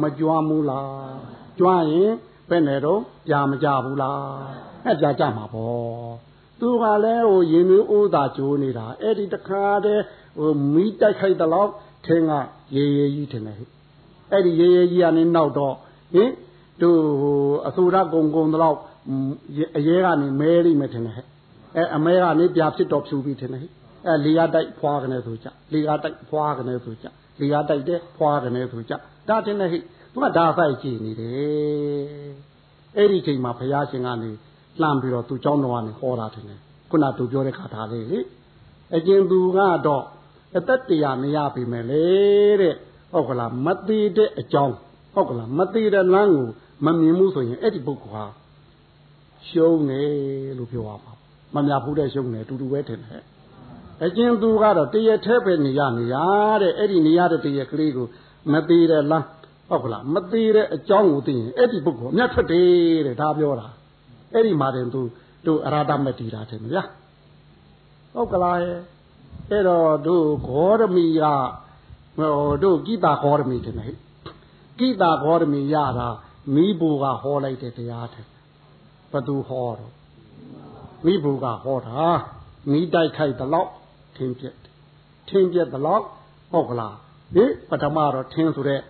မကြွားဘူးလားကြွားရင်ဘယ်နဲ့တော့ကြာမကြဘူးလားအဲ့ကြာကြမှာပေါ့သူကလည်းဟိုရင်နွေးအိုးသာကြိုးနေတာအဲ့ဒီတခါတည်းဟိုမီးတိုက်ခိုက်တဲ့လောက်ထင်းကရေရေကြီးထင်တယ်ဟဲ့အဲ့ဒီရေရေကြီးကနေနောက်တော့ဟင်သူဟိုအဆိုရကုံကုံတဲ့လောက်အရဲကနေမဲလိမ့်မယ်ထင်တယ်ဟဲ့အဲအမဲကနေပြဖြစ်တော့ဖြူပြီးထင်တယ်ဟဲ့ အဲလေရတိုက်ဖွာကနေဆိုကြလေရတိုက်ဖွာကနေဆိုကြလေရတိုက်တဲ့ဖွာကနေဆိုကြဒါတင်တယ်ဟဲ့သူကဒါဆိုင်ကြည့်နေတယ်အဲ့ဒီချိန်မှာဘုရားရှင်ကနေလှမ်းပြီးတော့သူเจ้าတော်ကနေဟောတာတယ်ခုနသူပြောတဲ့ခါထားလေးလေအကျဉ်သူကတော့အသက်တရားမရပြီမယ်လေတဲ့ဟုတ်ကလားမသေးတဲ့အကြောင်းဟုတ်ကလားမသေးတဲ့လမ်းကိုမမြင်ဘူးဆိုရင်အဲ့ဒီပုဂ္ဂိုလ်ဟာရှုံးတယ်လို့ပြောရမှာမမြဘူးတဲ့ရှုံးတယ်တူတူပဲထင်တယ် အကျဉ်သူကတော့တရထဲပဲနေရနေရတဲ့အဲ့ဒီနေရတဲ့တရကလေးကိုမသေးတဲ့လမ်းဟုတ်ကလားမသေးတဲ့အကြောင်းကိုသိရင်အဲ့ဒီပုဂ္ဂိုလ်အမြတ်ထွက်တယ်တဲ့ဒါပြောတာအဲ့ဒီမှာတင်သူတို့အရာတမတီတာတယ်မလားဟုတ်ကလားရဲ့အဲ့တော့တို့ဂေါရမီကဟိုတို့ကိတာဂေါရမီတယ်ဟဲ့ကိတာဂေါရမီရတာမိဘူကဟောလိုက်တဲ့တရားတယ်ဘသူဟောတော့မိဘူကဟောတာမိတိုက်ခိုက်တလောက်ထ င်းပြက်ထင်းပြက်တလောက်ဟုတ်ကလားဟင်ပထမတော့ထင်းဆိုတဲ့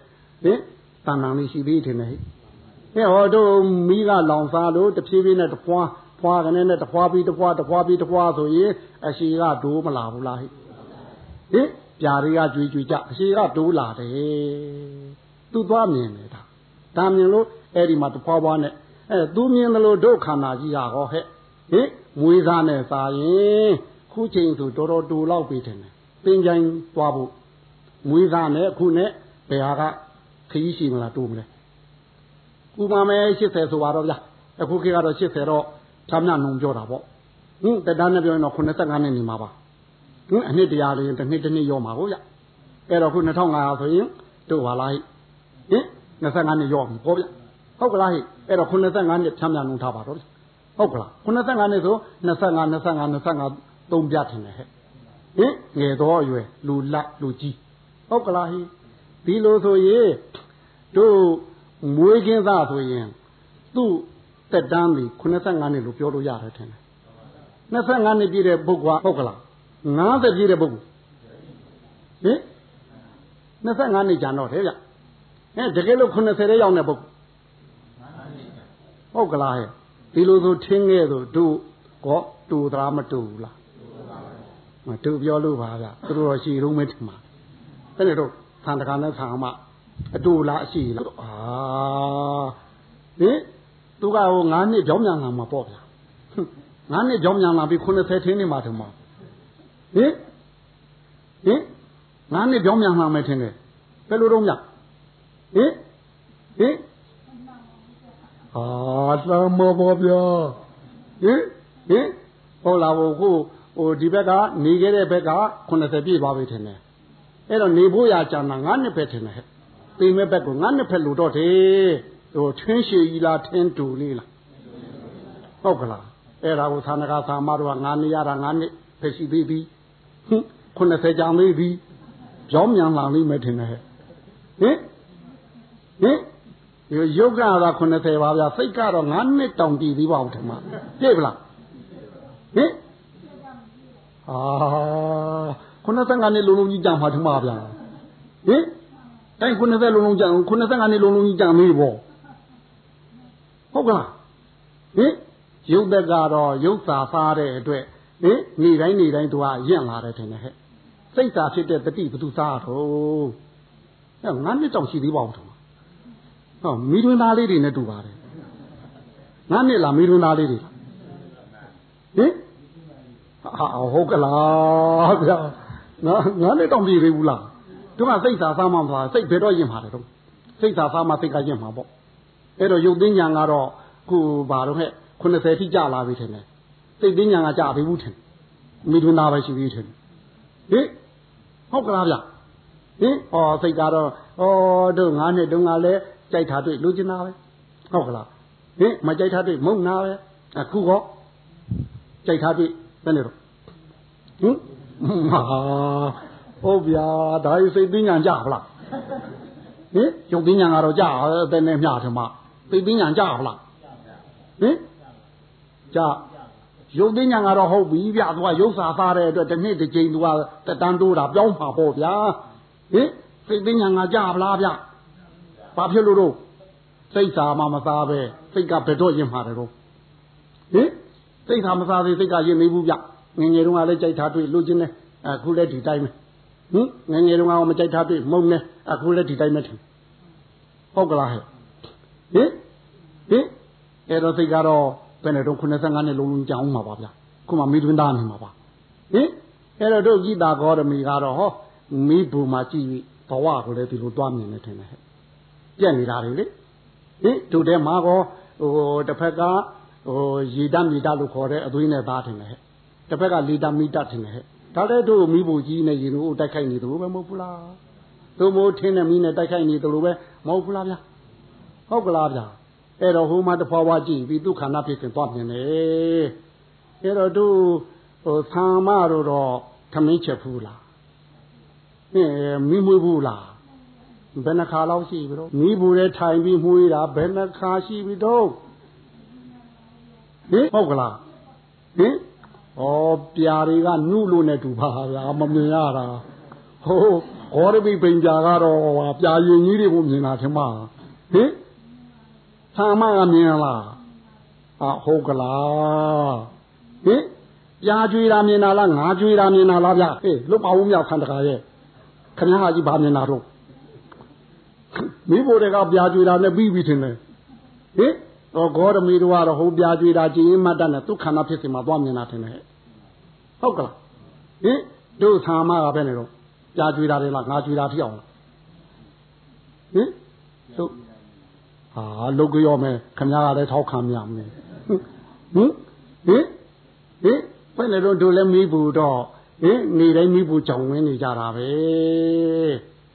ဟင်တဏ္ဍာလေးရှိသေးတယ်ဟဲ့ဟဲ့ဟောတို့မိကလောင်စားလို့တဖြည်းဖြည်းနဲ့တပွားဖွာကနေနဲ့တဖွာပြီးတဖွာတဖွာပြီးတဖွာဆိုရင်အရှိကဒိုးမလာဘူးလားဟိဟင်ပြာတွေကကြွေကြွေကြအရှိကဒိုးလာတယ်သူသွားမြင်နေတာဒါမြင်လို့အဲ့ဒီမှာတဖွာဖွာနဲ့အဲသူမြင်တယ်လို့ဒုက္ခနာကြီးရဟောဟဲ့ဟင်မွေးစားနဲ့စာရင် ခုချိန်ဆိုတော်တော်တူလောက်ပြီတယ်ပင်ကြိုင်သွားဖို့မွေးစားနဲ့ခုနဲ့ဘယ်ဟာကခရီးရှိမလားတူမလဲဥပမာ80ဆိုပါတော့ဗျာအခုခေတ်ကတော့80တော့ဖြားမြနှုံပြောတာပေါ့ဟင်တက်တန်းနဲ့ပြောရင်တော့85နှစ်နေမှာပါဟင်အနှစ်တရားလေးတစ်နှစ်တစ်နှစ်ရောမှာဟုတ်ရအဲ့တော့ခု2500ဆိုရင်တို့ပါလားဟင်25နှစ်ရောပြီပေါ့ဗျဟုတ်ကလားဟိအဲ့တော့85နှစ်ဖြားမြနှုံထားပါတော့ဟုတ်ကလား85နှစ်ဆို25 25 25 သုံးပြထင်တယ်ဟဲ့ဟင်ငယ်တော့အရွယ်လူလက်လူကြီးဟုတ်ကလားဟိဒီလိုဆိုရင်တို့မွေးကင်းသားဆိုရင်သူ့တက်တန်းပြီ85နှစ်လို့ပြောလို့ရတယ်ထင်တယ်25နှစ်ပြည့်တဲ့ပုဂ္ဂိုလ်ဟုတ်ကလား50ပြည့်တဲ့ပုဂ္ဂိုလ်ဟင်25နှစ်ကြာတော့တယ်ဗျအဲတကယ်လို့80တဲ့ရောက်တဲ့ပုဂ္ဂိုလ်ဟုတ်ကလားဟဲ့ဒီလိုဆိုထင်းခဲ့ဆိုတို့ကောတူသလားမတူဘူးလား မတူပြောလို့ပါဗျသူတို့တော့ရှိရုံးမဲထင်ပါတဲ့နဲ့တော့သံတကာနဲ့ဆံမအတူလားအရှိလားအာဟင်သူကဟို9နှစ်ကြောင်းမြန်လာမှာပေါ့ဗျာ9နှစ်ကြောင်းမြန်လာပြီး90ထင်းနေမှာထင်မှာဟင်ဟင်ငါးနှစ်ကြောင်းမြန်မှမယ်ထင်တယ်ဘယ်လိုတော့မြဟင်ဟင်အာသမဘောဗျာဟင်ဟင်ဟုတ်လားဘို့ခု ဟိုဒီဘက်ကနေခဲ့တဲ့ဘက်က80ပြည့်သွားပြီထင်တယ်အဲ့တော့နေဖို့ရကြံတာငါးနှစ်ပဲထင်တယ်ဟဲ့သိမဲ့ဘက်ကငါးနှစ်ဖက်လို့တော့တယ်ဟိုထင်းရှည်ကြီးလားထင်းတူလေးလားဟုတ်ကလားအဲ့ဒါကိုသာနကသာမတို့ကငါနေရတာငါနှစ်ဖက်ရှိသေးပြီဟင်90ကြာသေးပြီကြောင်းမြန်လာလိမ့်မယ်ထင်တယ်ဟဲ့ဟင်ဟင်ရုပ်ကတော့80ပါဗျာစိတ်ကတော့9နှစ်တောင်တည်သေးပါဦးထင်မှာပြည့်ပလားဟင် အာ95နှစ်လုံးလုံးကြီးကြာမှာထင်မှာဗျာဟင်တိုင်း90လုံးလုံးကြာ95နှစ်လုံးလုံးကြီးကြာမေးပေါ့ဟုတ်ကလားဟင်ရုပ်သက်ကတော့ရုပ်စာစားတဲ့အတွက်ဟင်နေတိုင်းနေတိုင်းသူကရင့်လာတယ်ထင်တယ်ဟဲ့စိတ်သာဖြစ်တဲ့တတိဘသူစားတော့အဲငါးနှစ်တောင်ရှိသေးပါဦးထင်ဟောမိတွင်သားလေးတွေနဲ့တူပါတယ်ငါးနှစ်လားမိတွင်သားလေးတွေဟင် ဟာဟုတ်ကလားဗျာငါငါနှစ်တောင်ပြည့်သေးဘူးလားသူကစိတ်သာစားမှမလားစိတ်ဘယ်တော့ရင်မှာလဲတော့စိတ်သာစားမှစိတ်ကရင်မှာပေါ့အဲ့တော့ရုပ်သိညာကတော့ခုဘာတော့ဟဲ့80ထိကြလာပြီထင်တယ်စိတ်သိညာကကြပြီဘူးထင်မိတွင်သားပဲရှိသေးတယ်ဟင်ဟုတ်ကလားဗျဟင်ဩစိတ်ကတော့ဩတို့ငါးနှစ်တုန်းကလည်းကြိုက်တာတွေ့လူကျင်တာပဲဟုတ်ကလားဟင်မကြိုက်တာတွေ့မုံနာပဲအခုတော့ကြိုက်တာတွေ့ဘယ်နဲ့တော့ ဟင်ဟာဟုတ်ဗျာဒါရစိတ်ပညာကြဗလားဟင်ယုတ်ပညာကတော့ကြတယ်နဲ့မျှထမသိပညာကြဗလားဟင်ကြရုပ်သိညာကတော့ဟုတ်ပြီဗျသူကရုပ်စာသားတဲ့အတွက်တစ်နှစ်တစ်ကြိမ်သူကတက်တန်းတိုးတာပြောင်းမှာပေါ့ဗျာဟင်စိတ်သိညာကကြဗလားဗျဘာဖြစ်လို့တော့စိတ်စာမှမစားပဲစိတ်ကဘယ်တော့ရင်မှာတယ်တော့ဟင်စိတ်သာမစားသေးစိတ်ကရင်နေဘူးဗျ ငငယ်တုန်းကလည်းကြိုက်ထားတွေ့လို့ချင်းနဲ့အခုလည်းဒီတိုင်းပဲဟင်ငငယ်တုန်းကမကြိုက်ထားတွေ့မုံနဲ့အခုလည်းဒီတိုင်းပဲထင်ဟုတ်ကလားဟဲ့ဟင်ဟင်အဲ့တော့စိတ်ကတော့ဘယ်နဲ့တော့95နှစ်လုံးလုံးကြောင်းမှာပါဗျာခုမှမိသွင်းသားနေမှာပါဟင်အဲ့တော့တို့ကြည်တာဂေါရမီကတော့ဟောမိဘူမှာကြည့်ပြီးဘဝကိုလည်းဒီလိုတွားမြင်နေထင်တယ်ဟဲ့ပြက်နေတာလေဟင်တို့တဲမှာကောဟိုတစ်ဖက်ကဟိုရေတမီတလို့ခေါ်တဲ့အသွေးနဲ့သားထင်တယ်ဟဲ့ တစ်ဖက်ကလီတမီတထင်တယ်ဟဲ့ဒါလည်းတို့မိဘူကြီးနဲ့ရေတို့တိုက်ခိုက်နေသလိုပဲမဟုတ်ဘူးလားတို့မို့ထင်းနဲ့မီးနဲ့တိုက်ခိုက်နေသလိုပဲမဟုတ်ဘူးလားဗျာဟုတ်ကလားဗျာအဲ့တော့ဟိုမှာတဖွာဖွာကြည့်ပြီးဒုက္ခနာဖြစ်ခင်သွားမြင်တယ်အဲ့တော့သူဟိုသံမတို့တော့ထမင်းချက်ဘူးလားဟင်းမိမွေးဘူးလားဘယ်နှခါလောက်ရှိပြီတော့မိဘူးတဲ့ထိုင်ပြီးမွေးတာဘယ်နှခါရှိပြီတော့ဟင်ဟုတ်ကလားဟင် ဩပြာတွေကနုလို့နဲ့တူပါဗျာမမြင်ရတာဟိုဂေါရမိပိန်ပြာကတော့ပြာရင်ကြီးတွေကိုမြင်တာထင်မှာဟင်သာမကမြင်လားအာဟုတ်ကလားဟင်ပြားကြွေးတာမြင်တာလားငါကြွေးတာမြင်တာလားဗျဟေးလွတ်ပါဦးမြောက်ဆန်တကာရဲ့ခမဟာကြီးဗာမြင်တာတော့မိဖို့တွေကပြားကြွေးတာနဲ့ပြီးပြီထင်တယ်ဟင်တော့ဂေါရမီတို့ကတော့ဟိုပြားကြွေးတာကြည်ရင်မတ်တတ်နဲ့သူခန္ဓာဖြစ်စီမှာသွားမြင်တာထင်တယ် ဟုတ်ကလားဟင်တို့သာမကပဲနေတော့ပြားကြွေးတာတွေလားငါကြွေးတာဖြစ်အောင်လားဟင်တို့ဟာလုတ်ကြောမယ်ခမရကလည်းထောက်ခံမြမယ်ဟင်ဟင်ဟင်ဘယ်နဲ့တော့တို့လည်းမိဘူးတော့ဟင်နေတိုင်းမိဘူးကြောင်ဝင်းနေကြတာပဲ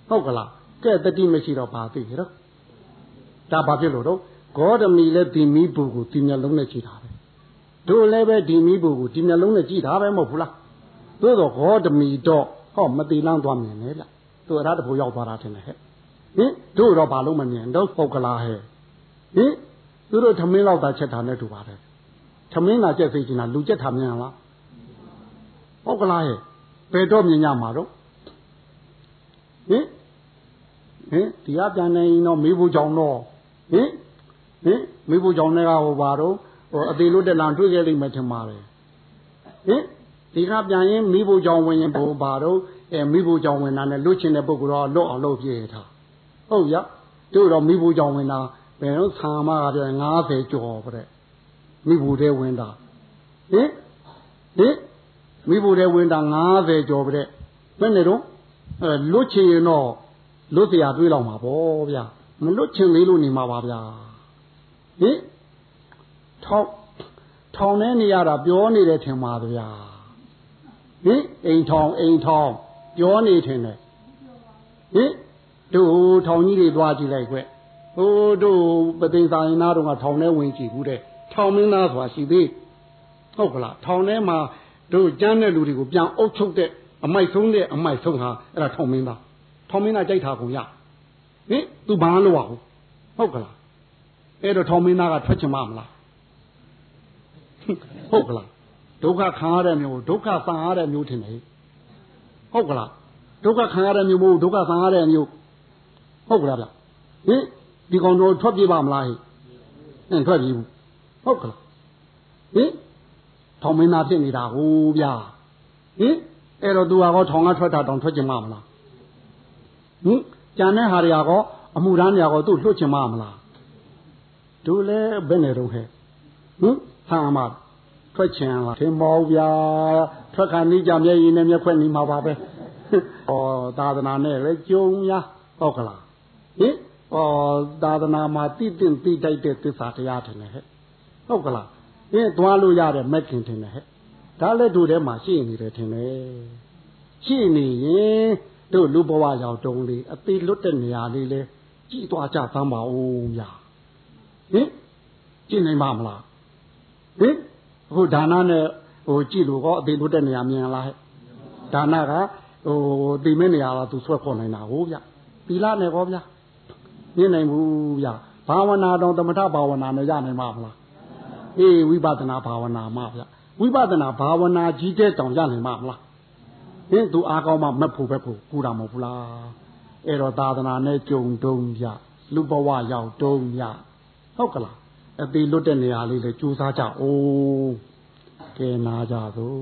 ဟုတ်ကလားကဲတတိမရှိတော့ဘာသိကြတော့ဒါဘာဖြစ်လို့တော့ဂေါတမီလည်းဒီမိဘူးကိုဒီမျက်လုံးနဲ့ကြည့်တာပဲ တို့လည်းပဲဒီမိဘူးကိုဒီမျက်လုံးနဲ့ကြည့်တာပဲမဟုတ်ဘူးလားသို့တော့ဂေါတမီတော့ဟောမတိလန်းသွားမြင်လေဗျသူအရတဖို့ရောက်သွားတာထင်တယ်ဟဲ့ဟင်တို့တော့ဘာလို့မမြင်တော့ပုတ်ကလားဟဲ့ဟင်သူတို့ထမင်းလောက်သာချက်တာနဲ့တူပါတယ်ထမင်းသာချက်စိတ်ချင်တာလူချက်တာမြင်လားဟုတ်ကလားဟဲ့ဘယ်တော့မြင်ကြမှာတော့ဟင်ဟင်ဒီကပြန်နေတော့မေးဖို့ကြောင့်တော့ဟင်ဟင်မေးဖို့ကြောင့်လည်းဟိုပါတော့ ဟိုအသေးလို့တက်လန်တွေ့ခဲ့လိမ့်မယ်ထင်ပါတယ်ဟင်ဒီကပြန်ရင်မိဖို့ကြောင့်ဝင်ရင်ဘို့ပါတော့အဲမိဖို့ကြောင့်ဝင်တာနဲ့လွတ်ချင်တဲ့ပုဂ္ဂိုလ်တော့လွတ်အောင်လုပ်ပြရထားဟုတ်ရတို့တော့မိဖို့ကြောင့်ဝင်တာဘယ်တော့ဆာမကပြော90ကျော်တဲ့မိဖို့တဲ့ဝင်တာဟင်ဟင်မိဖို့တဲ့ဝင်တာ90ကျော်တဲ့ ဘယ်နဲ့တော့အဲလွတ်ချင်ရင်တော့လွတ်เสียတွေးလောက်မှာပေါ့ဗျာမလွတ်ချင်သေးလို့နေမှာပါဗျာဟင် ထောင်ထောင်ထဲနေရတာပြောနေတယ်ထင်ပါဗျာဟင်အိမ်ထောင်အိမ်ထောင်ပြောနေထင်တယ်ဟင်တို့ထောင်ကြီးတွေသွားကြည့်လိုက်ကွဟိုတို့ပသိမ်စာရင်သားတို့ကထောင်ထဲဝင်ကြည့်ဘူးတဲ့ထောင်မင်းသားဆိုတာရှိသေးဟုတ်ကလားထောင်ထဲမှာတို့ကျမ်းတဲ့လူတွေကိုပြန်အုပ်ချုပ်တဲ့အမိုက်ဆုံးတဲ့အမိုက်ဆုံးဟာအဲ့ဒါထောင်မင်းသားထောင်မင်းသားကြိုက်တာကုန်ရဟင်သူဘာလို့ရအောင်ဟုတ်ကလားအဲ့တော့ထောင်မင်းသားကထွက်ချင်မမလား ဟုတ်ကလားဒုက္ခခံရတဲ့မျိုးဒုက္ခဆံရတဲ့မျိုးထင်တယ်ဟုတ်ကလားဒုက္ခခံရတဲ့မျိုးမဟုတ်ဒုက္ခဆံရတဲ့မျိုးဟုတ်ကလားဗျဟင်ဒီကောင်တို့ထွက်ပြေးပါမလားဟိအင်းထွက်ပြေးဘူးဟုတ်ကလားဟင်ထောင်မင်းသားဖြစ်နေတာဟိုဗျာဟင်အဲ့တော့သူကတော့ထောင်ကထွက်တာတောင်ထွက်ချင်မှာမလားဟင်ကြံတဲ့ဟာတွေကတော့အမှုရန်တွေကတော့သူ့လွှတ်ချင်မှာမလားတို့လည်းဘယ်နဲ့တော့ဟဲ့ဟင် ဟာမထွက်ချင်လားထင်ပါဦးဗျာထွက်ခါနေကြမျက်ရည်နဲ့မျက်ခွက်နေမှာပါပဲဩသာသနာနဲ့လည်းကြုံရဟုတ်ကလားဟင်ဩသာသနာမှာတိတင့်တိတိုက်တဲ့သစ္စာတရားထင်တယ်ဟဲ့ဟုတ်ကလားဟင်သွားလို့ရတဲ့မက်ခင်ထင်တယ်ဟဲ့ဒါလည်းတို့ထဲမှာရှိနေတယ်ထင်တယ်ရှိနေရင်တို့လူဘဝရောက်တုံးလေးအသေးလွတ်တဲ့နေရာလေးလဲကြည်သွားကြသမ်းပါဦးဗျာဟင်ကြည်နိုင်ပါမလား ဟင်အခုဒါနနဲ့ဟိုကြည်လို့ကောအသေးလွတ်တဲ့နေရာမြင်လားဟဲ့ဒါနကဟိုတိမဲ့နေရာကသူဆွဲခေါ်နိုင်တာဟုတ်ဗျသီလနဲ့ကောဗျာမြင်နိုင်ဘူးဗျဘာဝနာတော့သမထဘာဝနာနဲ့ရနိုင်မှာမလားအေးဝိပဿနာဘာဝနာမှာဗျဝိပဿနာဘာဝနာကြီးတဲ့တောင်ရနိုင်မှာမလားဟင်သူအားကောင်းမှမက်ဖို့ပဲဖို့ကူတာမဟုတ်ဘူးလားအဲ့တော့သာသနာနဲ့ကြုံတုံးကြလူဘဝရောက်တုံးကြဟုတ်ကလား အသေးလွတ်တဲ့နေရာလေးလည်းကြိုးစားကြအောင်ကဲနာကြသို့